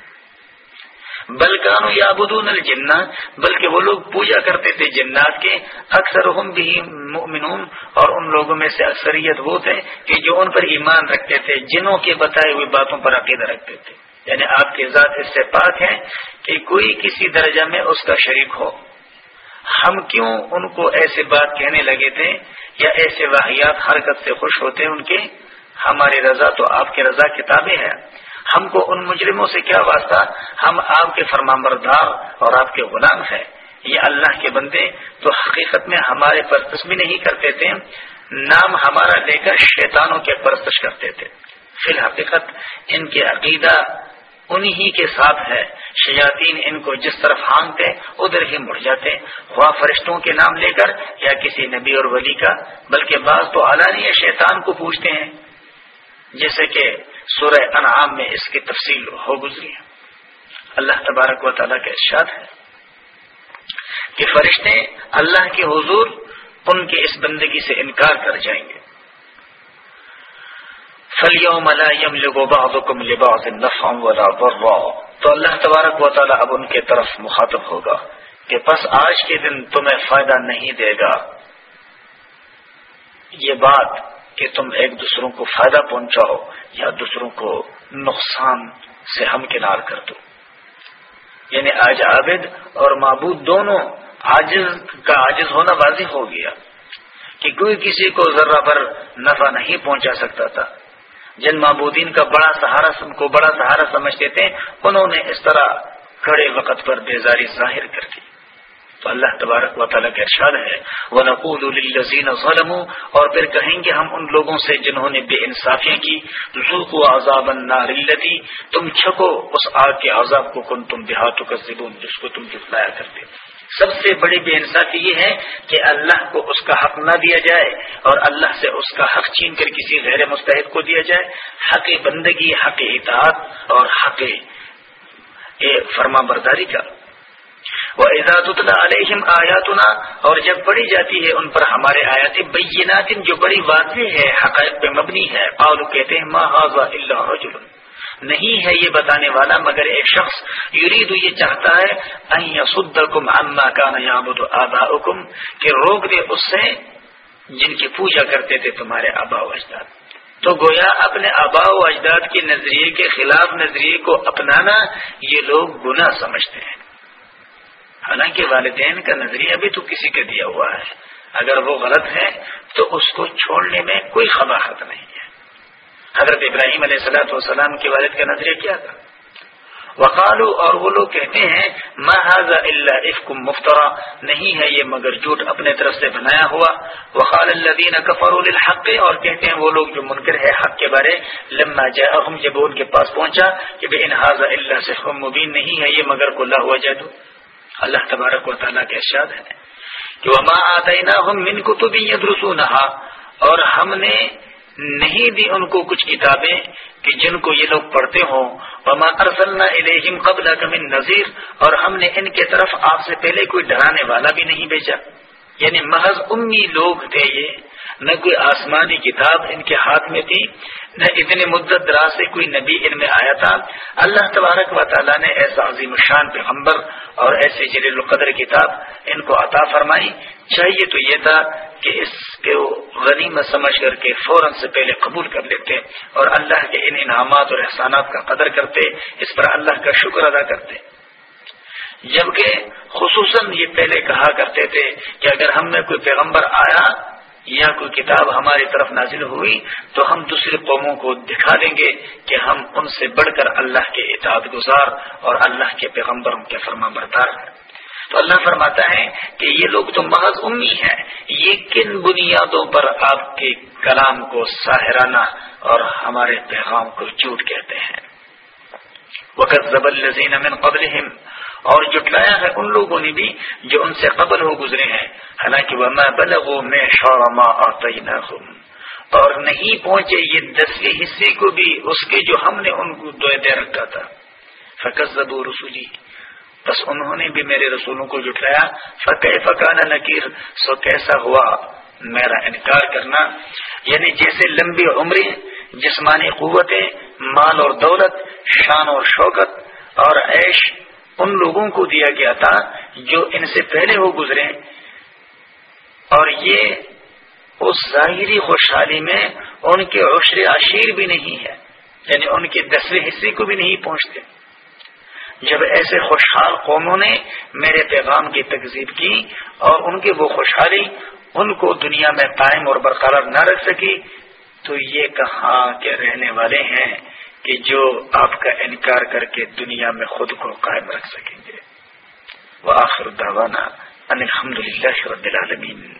بلکانو یا بدون الجنا بلکہ وہ لوگ پوجا کرتے تھے جنات کے اکثر ہم بھی مؤمنون، اور ان لوگوں میں سے اکثریت وہ تھے کہ جو ان پر ایمان رکھتے تھے، جنوں کے بتائے ہوئے باتوں پر عقیدہ رکھتے تھے۔ یعنی آپ کے ذات اس سے پاک ہے کہ کوئی کسی درجہ میں اس کا شریک ہو۔ ہم کیوں ان کو ایسے بات کہنے لگے تھے یا ایسے واحیات حرکت سے خوش ہوتے ان کے؟ ہماری رضا تو آپ کی رضا کتابیں ہیں۔ ہم کو ان مجرموں سے کیا واسطہ؟ ہم آپ کے فرما بردار اور آپ کے غلام ہیں۔ یہ اللہ کے بندے تو حقیقت میں ہمارے پرستش بھی نہیں کرتے تھے۔ نام ہمارا لے کر شیطانوں کے پرستش کرتے تھے۔ فی الحقیقت ان کے عقیدہ انہی کے ساتھ ہے۔ شیاطین ان کو جس طرف ہانگتے، ادھر ہی مڑ جاتے۔ خواہ فرشتوں کے نام لے کر یا کسی نبی اور ولی کا، بلکہ بعض تو علانیہ شیطان کو پوچھتے ہیں۔ جیسے کہ سورہ انعام میں اس کی تفصیل ہو گزری ہے۔ اللہ تبارک و تعالیٰ کا ارشاد ہے کہ فرشتے اللہ کے حضور ان کے اس بندگی سے انکار کر جائیں گے۔ فلیوم تو اللہ تبارک و تعالیٰ اب ان کے طرف مخاطب ہوگا کہ بس آج کے دن تمہیں فائدہ نہیں دے گا۔ یہ بات کہ تم ایک دوسروں کو فائدہ پہنچاؤ یا دوسروں کو نقصان سے ہم کنار کر دو۔ یعنی آج عابد اور معبود دونوں عاجز کا عاجز ہونا واضح ہو گیا کہ کوئی کسی کو ذرہ پر نفع نہیں پہنچا سکتا تھا۔ جن معبودین کا بڑا سہارا کو بڑا سہارا سمجھتے تھے، انہوں نے اس طرح کڑے وقت پر بیزاری ظاہر کر دی۔ تو اللہ تبارک و تعالیٰ کا ارشاد ہے وہ نقول الزین ظلم اور پھر کہیں گے ہم ان لوگوں سے جنہوں نے بے انصافیاں کی ذوق و عذاب النار الذی تم چھکو، اس آگ کے عذاب کو کن تم دیہاتوں کا زبون جس کو تم جتلایا کرتے سب سے بڑی بے انصافی یہ ہے کہ اللہ کو اس کا حق نہ دیا جائے، اور اللہ سے اس کا حق چھین کر کسی غیر مستحد کو دیا جائے۔ حق بندگی، حق اطاعت، اور حق فرما برداری کا وہ اعزاز علیہم آیاتنا اور جب پڑھی جاتی ہے ان پر ہمارے آیات بینات جو بڑی واضح ہے، حقائق پہ مبنی ہے۔ اور کہتے ہیں، ما اللہ رجل۔ نہیں ہے یہ بتانے والا، مگر ایک شخص یرید، یہ چاہتا ہے کم آبا حکم کہ روک دے اس سے جن کی پوجا کرتے تھے تمہارے آبا و اجداد۔ تو گویا اپنے آبا و اجداد کے نظریے کے خلاف نظریے کو اپنانا، یہ لوگ گناہ سمجھتے ہیں۔ حالانکہ والدین کا نظریہ بھی تو کسی کا دیا ہوا ہے۔ اگر وہ غلط ہے تو اس کو چھوڑنے میں کوئی خباحت نہیں ہے۔ حضرت ابراہیم علیہ السلاۃ والسلام کے والد کا نظریہ کیا تھا؟ وقالو اور وہ لوگ کہتے ہیں محاذ اللہ افکم مفترا نہیں ہے یہ مگر جھوٹ اپنے طرف سے بنایا ہوا۔ وقال الدین کفر الحق اور کہتے ہیں وہ لوگ جو منکر ہے حق کے بارے۔ لما جاءهم، جب ان کے پاس پہنچا کہ بے انحاظ اللہ سے مبین، نہیں ہے یہ مگر کو اللہ ہوا جادو۔ اللہ تبارک و تعالیٰ کے ارشاد ہے کہ وما آتیناہم من کتب یدرسونہا اور ہم نے نہیں دی ان کو کچھ کتابیں کہ جن کو یہ لوگ پڑھتے ہوں۔ وما ارسلنا الیہم قبل من نذیر اور ہم نے ان کے طرف آپ سے پہلے کوئی ڈرانے والا بھی نہیں بھیجا۔ یعنی محض امی لوگ تھے یہ، نہ کوئی آسمانی کتاب ان کے ہاتھ میں تھی۔ نہ اتنے مدت دراز سے کوئی نبی ان میں آیا تھا۔ اللہ تبارک و تعالیٰ نے ایسا عظیم شان پیغمبر اور ایسے جلیل القدر کتاب ان کو عطا فرمائی۔ چاہیے تو یہ تھا کہ اس کے غنیمت سمجھ کر کے فوراً سے پہلے قبول کر لیتے اور اللہ کے ان انعامات اور احسانات کا قدر کرتے، اس پر اللہ کا شکر ادا کرتے۔ جبکہ خصوصاً یہ پہلے کہا کرتے تھے کہ اگر ہم میں کوئی پیغمبر آیا یا کوئی کتاب ہماری طرف نازل ہوئی تو ہم دوسرے قوموں کو دکھا دیں گے کہ ہم ان سے بڑھ کر اللہ کے اطاعت گزار اور اللہ کے پیغمبروں کے فرما بردار ہیں۔ تو اللہ فرماتا ہے کہ یہ لوگ تو محض امی ہیں۔ یہ کن بنیادوں پر آپ کے کلام کو ساہرانہ اور ہمارے پیغام کو جھوٹ کہتے ہیں؟ وقت زبل من قبل اور جٹلایا ہے ان لوگوں نے بھی جو ان سے قبل ہو گزرے ہیں۔ حالانکہ وہ میں بلغ میں شورما اور اور نہیں پہنچے یہ دسویں حصے کو بھی اس کے جو ہم نے ان کو دے رکھا تھا۔ فقط زبو رسولی بس انہوں نے بھی میرے رسولوں کو جٹلایا فقہ فقانہ نکیر سو کیسا ہوا؟ میرا انکار کرنا۔ یعنی جیسے لمبی عمریں، جسمانی قوتیں مال اور دولت، شان اور شوکت اور عیش ان لوگوں کو دیا گیا تھا جو ان سے پہلے ہو گزرے۔ اور یہ اس ظاہری خوشحالی میں ان کے عشر عشیر بھی نہیں ہے یعنی ان کے دسویں حصے کو بھی نہیں پہنچتے۔ جب ایسے خوشحال قوموں نے میرے پیغام کی تقزیب کی اور ان کی وہ خوشحالی ان کو دنیا میں قائم اور برقرار نہ رکھ سکی تو یہ کہاں کے رہنے والے ہیں کہ جو آپ کا انکار کر کے دنیا میں خود کو قائم رکھ سکیں گے؟ وہ آخر داوانا الحمد للہ رب العالمین۔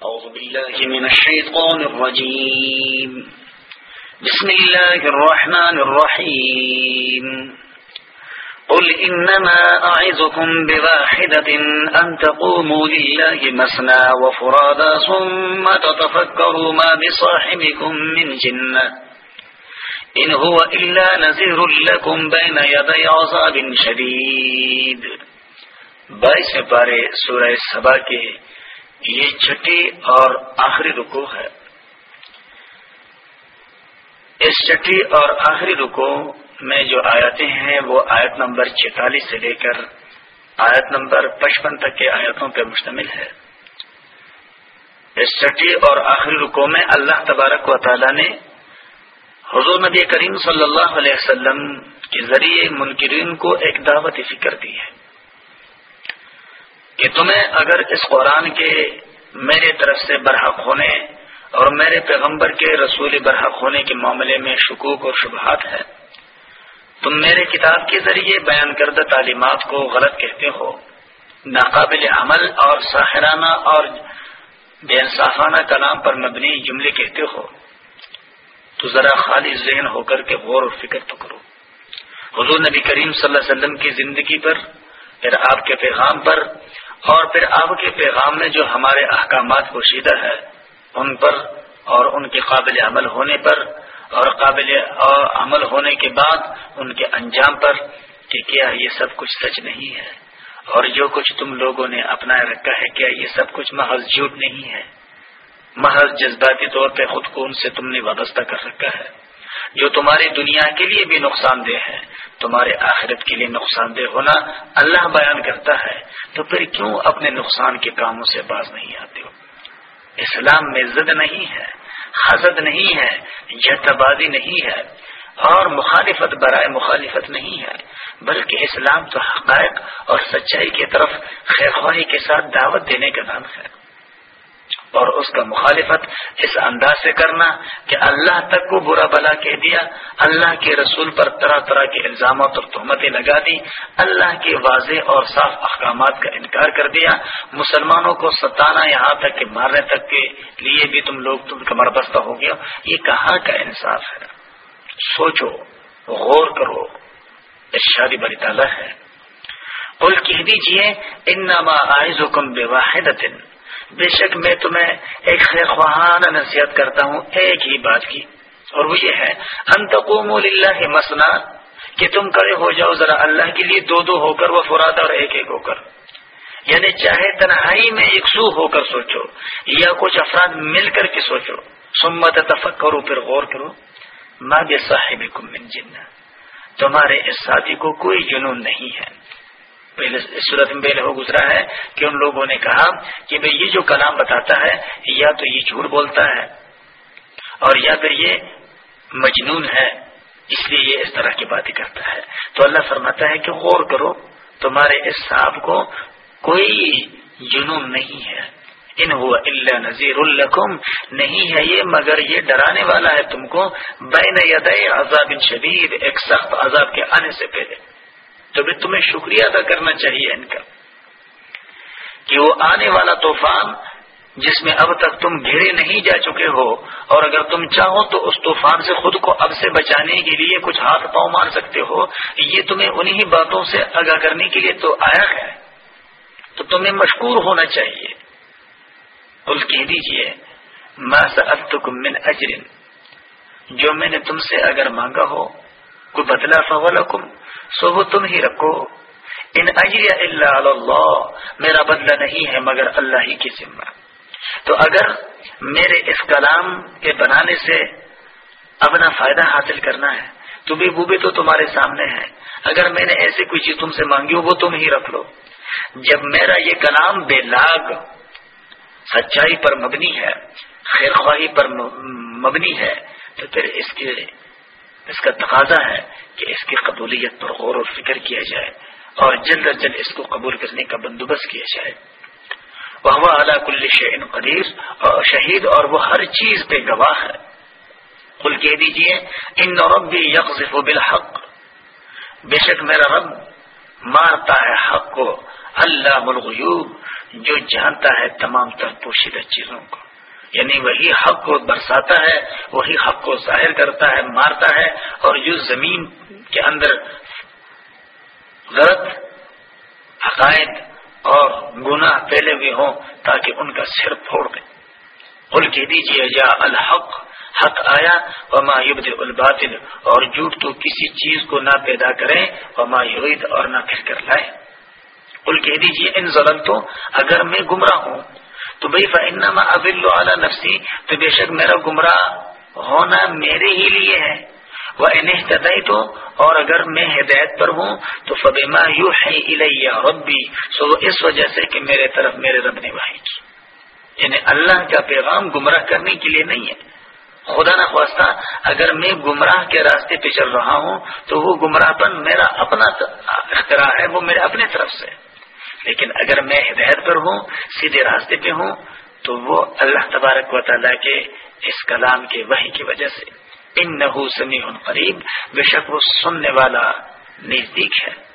أعوذ بالله من الشيطان الرجيم بسم الله الرحمن الرحيم قل إنما أعزكم بواحدة أن تقوموا لله مسنا وفرادا ثم تتفكروا ما بصاحبكم من جنة. إن هو إلا نذير لكم بين يدي عذاب شديد. بائیس پارے سورہ سبا کے یہ چھٹی اور آخری رکو ہے۔ اس چھٹی اور آخری رکو میں جو آیتیں ہیں وہ آیت نمبر چینتالیس سے لے کر آیت نمبر پچپن تک کے آیتوں پر مشتمل ہے۔ اس چھٹی اور آخری رکو میں اللہ تبارک و تعالی نے حضور نبی کریم صلی اللہ علیہ وسلم کے ذریعے منکرین کو ایک دعوت فکر دی ہے کہ تمہیں اگر اس قرآن کے میرے طرف سے برحق ہونے اور میرے پیغمبر کے رسول برحق ہونے کے معاملے میں شکوک اور شبہات ہے تم میرے کتاب کے ذریعے بیان کردہ تعلیمات کو غلط کہتے ہو۔ ناقابل عمل اور ساحرانہ اور بے انصافانہ کلام پر مبنی جملے کہتے ہو۔ تو ذرا خالی ذہن ہو کر کے غور و فکر تو کرو۔ حضور نبی کریم صلی اللہ علیہ وسلم کی زندگی پر، پھر آپ کے پیغام پر اور پھر آپ کے پیغام میں جو ہمارے احکامات پوشیدہ ہے ان پر اور ان کے قابل عمل ہونے پر اور قابل عمل ہونے کے بعد ان کے انجام پر کہ کیا یہ سب کچھ سچ نہیں ہے؟ اور جو کچھ تم لوگوں نے اپنا رکھا ہے، کیا یہ سب کچھ محض جھوٹ نہیں ہے؟ محض جذباتی طور پہ خود کو ان سے تم نے وابستہ کر رکھا ہے۔ جو تمہاری دنیا کے لیے بھی نقصان دہ ہے، تمہارے آخرت کے لیے نقصان دہ ہونا اللہ بیان کرتا ہے، تو پھر کیوں اپنے نقصان کے کاموں سے باز نہیں آتے ہو؟ اسلام میں زد نہیں ہے۔ حسد نہیں ہے جتبادی نہیں ہے اور مخالفت برائے مخالفت نہیں ہے، بلکہ اسلام تو حقائق اور سچائی کی طرف خیر خواہی کے ساتھ دعوت دینے کا نام ہے۔ اور اس کا مخالفت اس انداز سے کرنا کہ اللہ تک کو برا بلا کہہ دیا، اللہ کے رسول پر طرح طرح کے الزامات اور تہمتیں لگا دی، اللہ کے واضح اور صاف احکامات کا انکار کر دیا۔ مسلمانوں کو ستانا یہاں تک کہ مارنے تک کے لیے بھی تم لوگ تم کمر بستہ ہو گیا یہ کہاں کا انصاف ہے؟ سوچو، غور کرو۔ شادی بری تعالیٰ ہے۔ بول کہہ دیجیے انما آئز حکم بے شک میں تمہیں ایک خیر خواہانہ نصیحت کرتا ہوں، ایک ہی بات کی۔ اور وہ یہ ہے انتقوم اللہ مسنا، کہ تم کڑے ہو جاؤ، ذرا اللہ کے لیے دو دو ہو کر، وہ فرادا اور ایک ایک ہو کر۔ یعنی چاہے تنہائی میں ایک سو ہو کر سوچو، یا کچھ افراد مل کر کے سوچو۔ سمت تفق کرو پھر غور کرو ماں صاحب من جن تمہارے اس ساتھی کو کوئی جنون نہیں ہے۔ پہلے صورت میں پہلے ہو گزرا ہے کہ ان لوگوں نے کہا کہ بھئی یہ جو کلام بتاتا ہے یا تو یہ جھوٹ بولتا ہے اور یا پھر یہ مجنون ہے، اس لیے یہ اس طرح کی باتیں کرتا ہے۔ تو اللہ فرماتا ہے کہ غور کرو، تمہارے اس صاحب کو کوئی جنون نہیں ہے۔ ان ہوا اللہ نذیر القم نہیں ہے یہ، مگر یہ ڈرانے والا ہے تم کو بین عذاب شدید، ایک سخت عذاب کے آنے سے پہلے۔ تو پھر تمہیں شکریہ ادا کرنا چاہیے ان کا کہ وہ آنے والا طوفان جس میں اب تک تم گھیرے نہیں جا چکے ہو، اور اگر تم چاہو تو اس طوفان سے خود کو اب سے بچانے کے لیے کچھ ہاتھ پاؤں مار سکتے ہو۔ یہ تمہیں انہی باتوں سے آگاہ کرنے کے لیے تو آیا ہے۔ تو تمہیں مشکور ہونا چاہیے۔ کل کہہ دیجیے من اجرن جو میں نے تم سے اگر مانگا ہو کوئی بدلا فولکم سو وہ تم ہی رکھو۔ ان اللہ اللہ، میرا بدلہ نہیں ہے مگر اللہ ہی کی ذمہ۔ تو اگر میرے اس کلام کے بنانے سے اپنا فائدہ حاصل کرنا ہے، تو بھی وہ بھی تو تمہارے سامنے ہے۔ اگر میں نے ایسی کوئی چیز تم سے مانگی ہو، وہ تم ہی رکھ لو۔ جب میرا یہ کلام بے لاگ، سچائی پر مبنی ہے، خیر خواہی پر مبنی ہے، تو پھر اس کے اس کا تقاضا ہے کہ اس کی قبولیت پر غور و فکر کیا جائے اور جلد از جلد اس کو قبول کرنے کا بندوبست کیا جائے۔ وہ اعلیٰ کل شعین قدیر اور شہید اور وہ ہر چیز پہ گواہ ہے۔ کل کہہ دیجیے ان رب یکف بالحق۔ بے شک میرا رب مارتا ہے حق کو اللہ ملغیوب جو جانتا ہے تمام تر پوشیدہ چیزوں کو۔ یعنی وہی حق کو برساتا ہے، وہی حق کو ظاہر کرتا ہے، مارتا ہے، اور جو زمین کے اندر غلط عقائد اور گناہ پھیلے ہوئے ہوں تاکہ ان کا سر پھوڑ دیں کل کہہ دیجیے یا الحق، حق آیا، وما یبد الباطل، اور جھوٹ تو کسی چیز کو نہ پیدا کریں، وما یعید اور نہ پھر کر لائے کل کہہ دیجیے ان ظلم تو اگر میں گمراہ ہوں تو بھائی فنما ابل نفسی تو بے شک میرا گمراہ ہونا میرے ہی لیے ہے۔ وہ انہیں تو اور اگر میں ہدایت پر ہوں، تو فبیما یو ہے ربی سو اس وجہ سے کہ میرے طرف میرے رب نے بھائی کی۔ یعنی اللہ کا پیغام گمراہ کرنے کے لیے نہیں ہے۔ خدا نہ خواستہ اگر میں گمراہ کے راستے پہ چل رہا ہوں، تو وہ گمراہ پن میرا اپنا اختراع ہے، وہ میرے اپنے طرف سے لیکن اگر میں ہدایت پر ہوں، سیدھے راستے پہ ہوں، تو وہ اللہ تبارک و تعالیٰ کے اس کلام کے وحی کی وجہ سے۔ ان نہ سمیع قریب، بے شک وہ سننے والا نزدیک ہے۔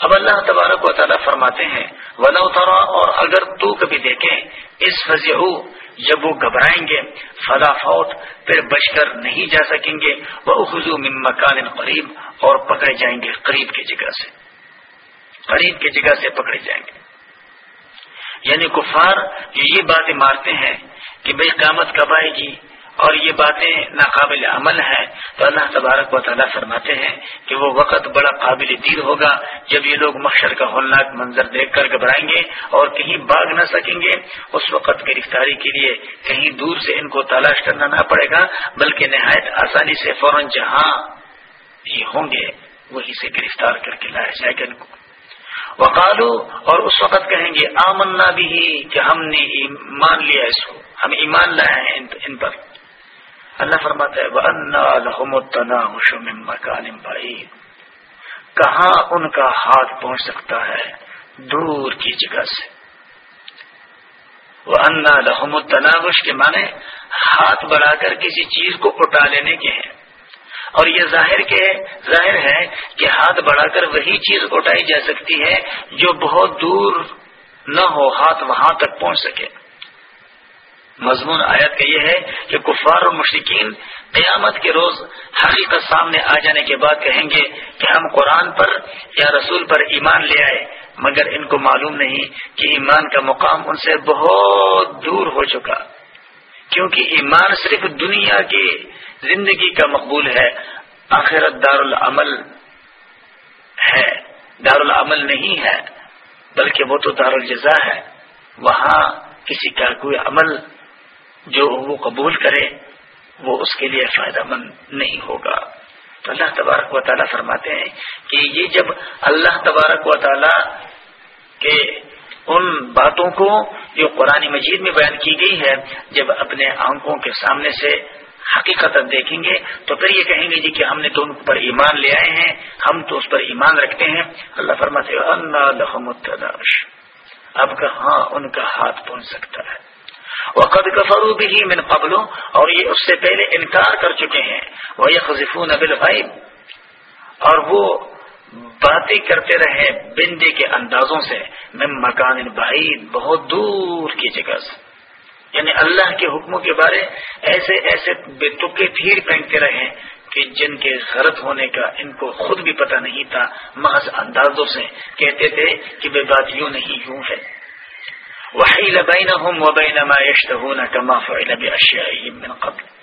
اب اللہ تبارک و تعالیٰ فرماتے ہیں ولا اترا اور اگر تو کبھی دیکھیں اس فضی جب وہ گھبرائیں گے، فلا فوت، پھر بچ کر نہیں جا سکیں گے۔ وہ خزو من مکان قریب اور پکڑے جائیں گے قریب کی جگہ سے۔ قریب کی جگہ سے پکڑے جائیں گے۔ یعنی کفار یہ باتیں مارتے ہیں کہ بھئی قیامت کب آئے گی؟ اور یہ باتیں ناقابل عمل ہیں۔ تو اللہ تبارک و تعالیٰ فرماتے ہیں کہ وہ وقت بڑا قابل دیر ہوگا جب یہ لوگ مشر کا ہولناک منظر دیکھ کر گھبرائیں گے اور کہیں بھاگ نہ سکیں گے۔ اس وقت گرفتاری کے لیے کہیں دور سے ان کو تلاش کرنا نہ پڑے گا، بلکہ نہایت آسانی سے فوراً جہاں یہ ہوں گے وہی سے گرفتار کر کے لایا جائے گا ان کو وقالو اور اس وقت کہیں گے، آمنا بھی کہ ہم نے ایمان لیا اس کو، ہم ایمان لائے ہیں ان پر۔ اللہ فرماتا ہے کہاں ان کا ہاتھ پہنچ سکتا ہے؟ دور کی جگہ سے۔ وہ انا لحم التناوش کے معنی ہاتھ بڑھا کر کسی چیز کو اٹھا لینے کے ہیں۔ اور یہ ظاہر کے ظاہر ہے کہ ہاتھ بڑھا کر وہی چیز اٹھائی جا سکتی ہے جو بہت دور نہ ہو، ہاتھ وہاں تک پہنچ سکے۔ مضمون آیت کا یہ ہے کہ کفار اور مشرقین قیامت کے روز حقیقت سامنے آ جانے کے بعد کہیں گے کہ ہم قرآن پر یا رسول پر ایمان لے آئے، مگر ان کو معلوم نہیں کہ ایمان کا مقام ان سے بہت دور ہو چکا۔ کیونکہ ایمان صرف دنیا کی زندگی کا مقبول ہے، آخرت دار العمل ہے دار العمل نہیں ہے، بلکہ وہ تو دار الجزا ہے۔ وہاں کسی کا کوئی عمل جو وہ قبول کرے، وہ اس کے لیے فائدہ مند نہیں ہوگا۔ تو اللہ تبارک و تعالیٰ فرماتے ہیں کہ یہ جب اللہ تبارک و تعالیٰ کے ان باتوں کو جو قرآن مجید میں بیان کی گئی ہے، جب اپنے آنکھوں کے سامنے سے حقیقت دیکھیں گے، تو پھر یہ کہیں گے جی کہ ہم نے تو ان پر ایمان لے آئے ہیں، ہم تو اس پر ایمان رکھتے ہیں۔ اللہ فرماتے اللہ اب کہاں ان کا ہاتھ پہنچ سکتا ہے؟ وقد کفرو بھی من قبل، اور یہ اس سے پہلے انکار کر چکے ہیں۔ وہ یہ خزفون اور وہ باتیں کرتے رہے بندے کے اندازوں سے۔ میں مکان بعید، بہت دور کی جگہ سے۔ یعنی اللہ کے حکموں کے بارے ایسے ایسے بے تکے تھیر پھینکتے رہے کہ جن کے غلط ہونے کا ان کو خود بھی پتہ نہیں تھا۔ محض اندازوں سے کہتے تھے کہ بے بات یوں نہیں، یوں ہے۔ وحیل بینہم و بین ما یشتہون کما فعل باشیائهم من قبل۔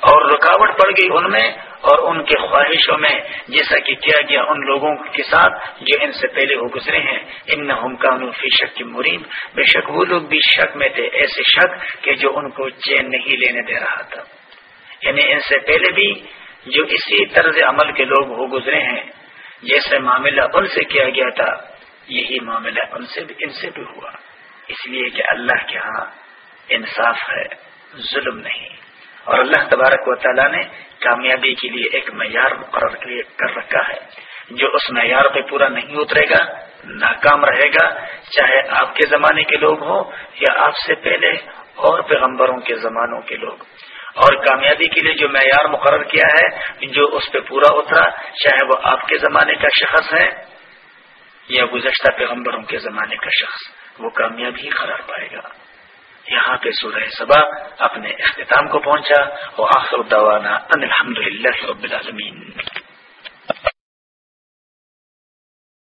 اور رکاوٹ پڑ گئی ان میں اور ان کے خواہشوں میں، جیسا کہ کیا گیا ان لوگوں کے ساتھ جو ان سے پہلے وہ گزرے ہیں۔ ان نہ فی شک کی مریم بے شک وہ لوگ بھی شک میں تھے، ایسے شک کہ جو ان کو چین نہیں لینے دے رہا تھا۔ یعنی ان سے پہلے بھی جو اسی طرز عمل کے لوگ وہ گزرے ہیں، جیسے معاملہ ان سے کیا گیا تھا، یہی معاملہ ان سے بھی، ان سے بھی ہوا۔ اس لیے کہ اللہ کے ہاں انصاف ہے، ظلم نہیں۔ اور اللہ تبارک و تعالیٰ نے کامیابی کے لیے ایک معیار مقرر کر رکھا ہے۔ جو اس معیار پہ پورا نہیں اترے گا، ناکام رہے گا، چاہے آپ کے زمانے کے لوگ ہوں یا آپ سے پہلے اور پیغمبروں کے زمانوں کے لوگ۔ اور کامیابی کے لیے جو معیار مقرر کیا ہے، جو اس پہ پورا اترا، چاہے وہ آپ کے زمانے کا شخص ہے یا گزشتہ پیغمبروں کے زمانے کا شخص، وہ کامیابی قرار پائے گا۔ یہاں پہ سورہ سبا اپنے اختتام کو پہنچا۔ وہ آخر ان الحمد للہ رب العالمین۔